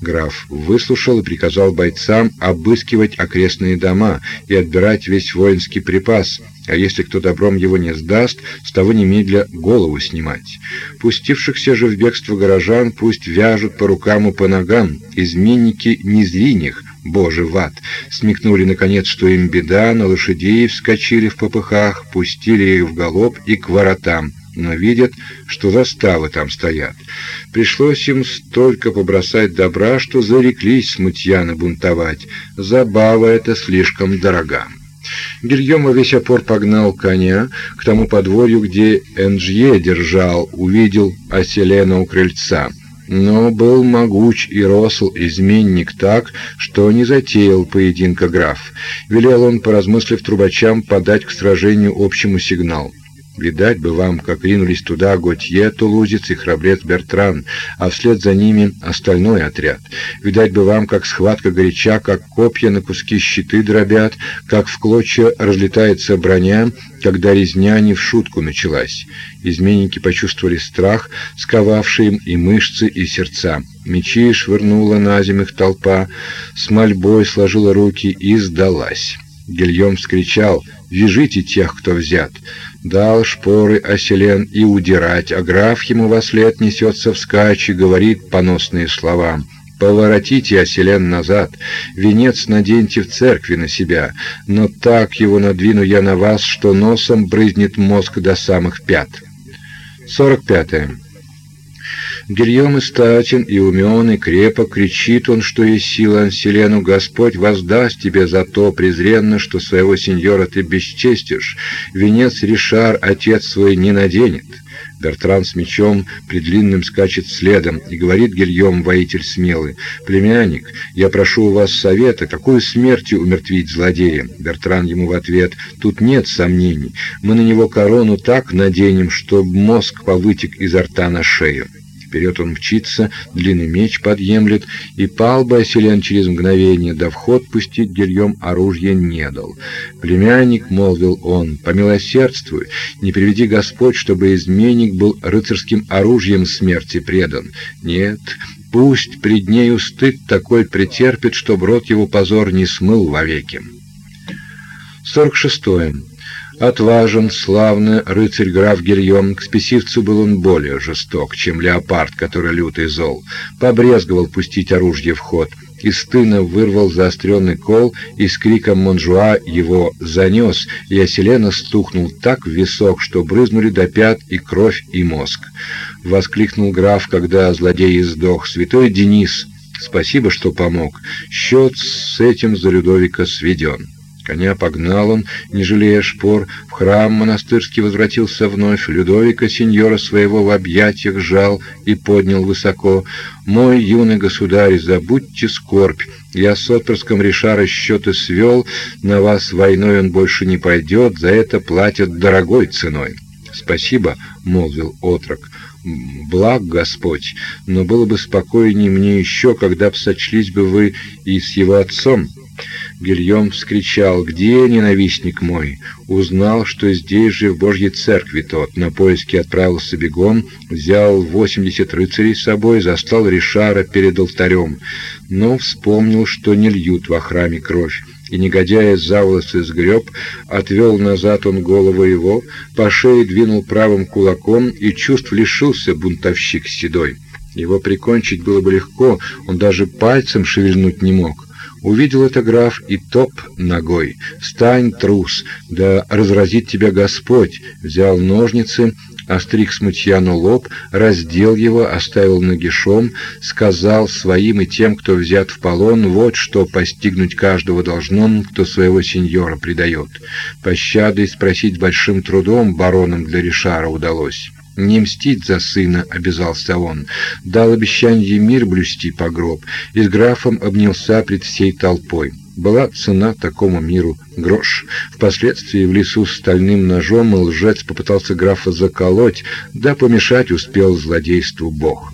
Граф выслушал и приказал бойцам обыскивать окрестные дома и отбирать весь воинский припас, а если кто добром его не сдаст, с того немедля голову снимать. Пустившихся же в бегство горожан пусть вяжут по рукам и по ногам, изменники не звиньих, боже в ад. Смекнули, наконец, что им беда, на лошадей вскочили в попыхах, пустили их в галоп и к воротам, но видят, что заставы там стоят. Пришлось им столько побросать добра, что зареклись смутьяны бунтовать. Забава эта слишком дорога. Гильем весь опор погнал коня к тому подворью, где Энджье держал, увидел Оселена у крыльца. Но был могуч и росл изменник так, что не затеял поединка граф. Велел он, поразмыслив трубачам, подать к сражению общему сигнал. Видать бы вам, как ринулись туда Готье, Тулузец и храбрец Бертран, а вслед за ними остальной отряд. Видать бы вам, как схватка горяча, как копья на куски щиты дробят, как в клочья разлетается броня, когда резня не в шутку началась. Изменники почувствовали страх, сковавший им и мышцы, и сердца. Мечи швырнула на земь их толпа, с мольбой сложила руки и сдалась. Гильем вскричал «Вяжите тех, кто взят!» Дал шпоры оселен и удирать, а граф ему во след несется вскачь и говорит поносные слова «Поворотите оселен назад, венец наденьте в церкви на себя, но так его надвину я на вас, что носом брызнет мозг до самых пят». 45. -е. Гильем и и умен, и крепок, кричит он, что есть сила Анселену, Господь воздаст тебе за то презренно, что своего сеньора ты бесчестишь, венец Ришар отец свой не наденет. Бертран с мечом предлинным скачет следом и говорит Гильем, воитель смелый, «Племянник, я прошу у вас совета, какую смертью умертвить злодея?» Бертран ему в ответ, «Тут нет сомнений, мы на него корону так наденем, чтоб мозг повытек изо рта на шею». Вперед он мчится, длинный меч подъемлет, и пал бы оселен через мгновение, да вход пустить гильем оружие не дал. «Племянник», — молвил он, — «помилосердствуй, не приведи Господь, чтобы изменник был рыцарским оружием смерти предан. Нет, пусть пред нею стыд такой претерпит, чтоб рот его позор не смыл вовеки». 46. -е. Отважен, славный рыцарь граф Гильем, к спесивцу был он более жесток, чем леопард, который лютый зол. Побрезговал пустить оружие в ход, и стыно вырвал заостренный кол и с криком Монжуа его занес, и Оселена стукнул так в висок, что брызнули до пят и кровь, и мозг. Воскликнул граф, когда злодей издох, «Святой Денис, спасибо, что помог, счет с этим за Людовика сведен». Коня погнал он, не жалея шпор, в храм монастырский возвратился вновь, Людовика сеньора своего в объятиях жал и поднял высоко. «Мой юный государь, забудьте скорбь, я с отпрыском Ришара счеты свел, на вас войной он больше не пойдет, за это платят дорогой ценой». «Спасибо», — молвил отрок, — благ Господь, но было бы спокойнее мне еще, когда б сочлись бы вы и с его отцом. Гильем вскричал: "Где ненавистник мой?" Узнал, что здесь же в Божьей церкви тот. На поиски отправился бегом, взял восемьдесят рыцарей с собой, застал Ришара перед алтарем, но вспомнил, что не льют во храме кровь и, негодяя за волосы сгреб, отвел назад он голову его, по шее двинул правым кулаком и чувств лишился бунтовщик седой. Его прикончить было бы легко, он даже пальцем шевельнуть не мог. Увидел это граф и топ ногой. «Встань, трус, да разразит тебя Господь!» Взял ножницы, остриг смутьяну лоб, раздел его, оставил нагишом, сказал своим и тем, кто взят в полон, вот что постигнуть каждого должно, кто своего сеньора предает. Пощады спросить большим трудом баронам для Ришара удалось. Не мстить за сына обязался он, дал обещание мир блюсти по гроб и с графом обнялся пред всей толпой. Была цена такому миру грош. Впоследствии в лесу с стальным ножом лжец попытался графа заколоть, да помешать успел злодейству Бог.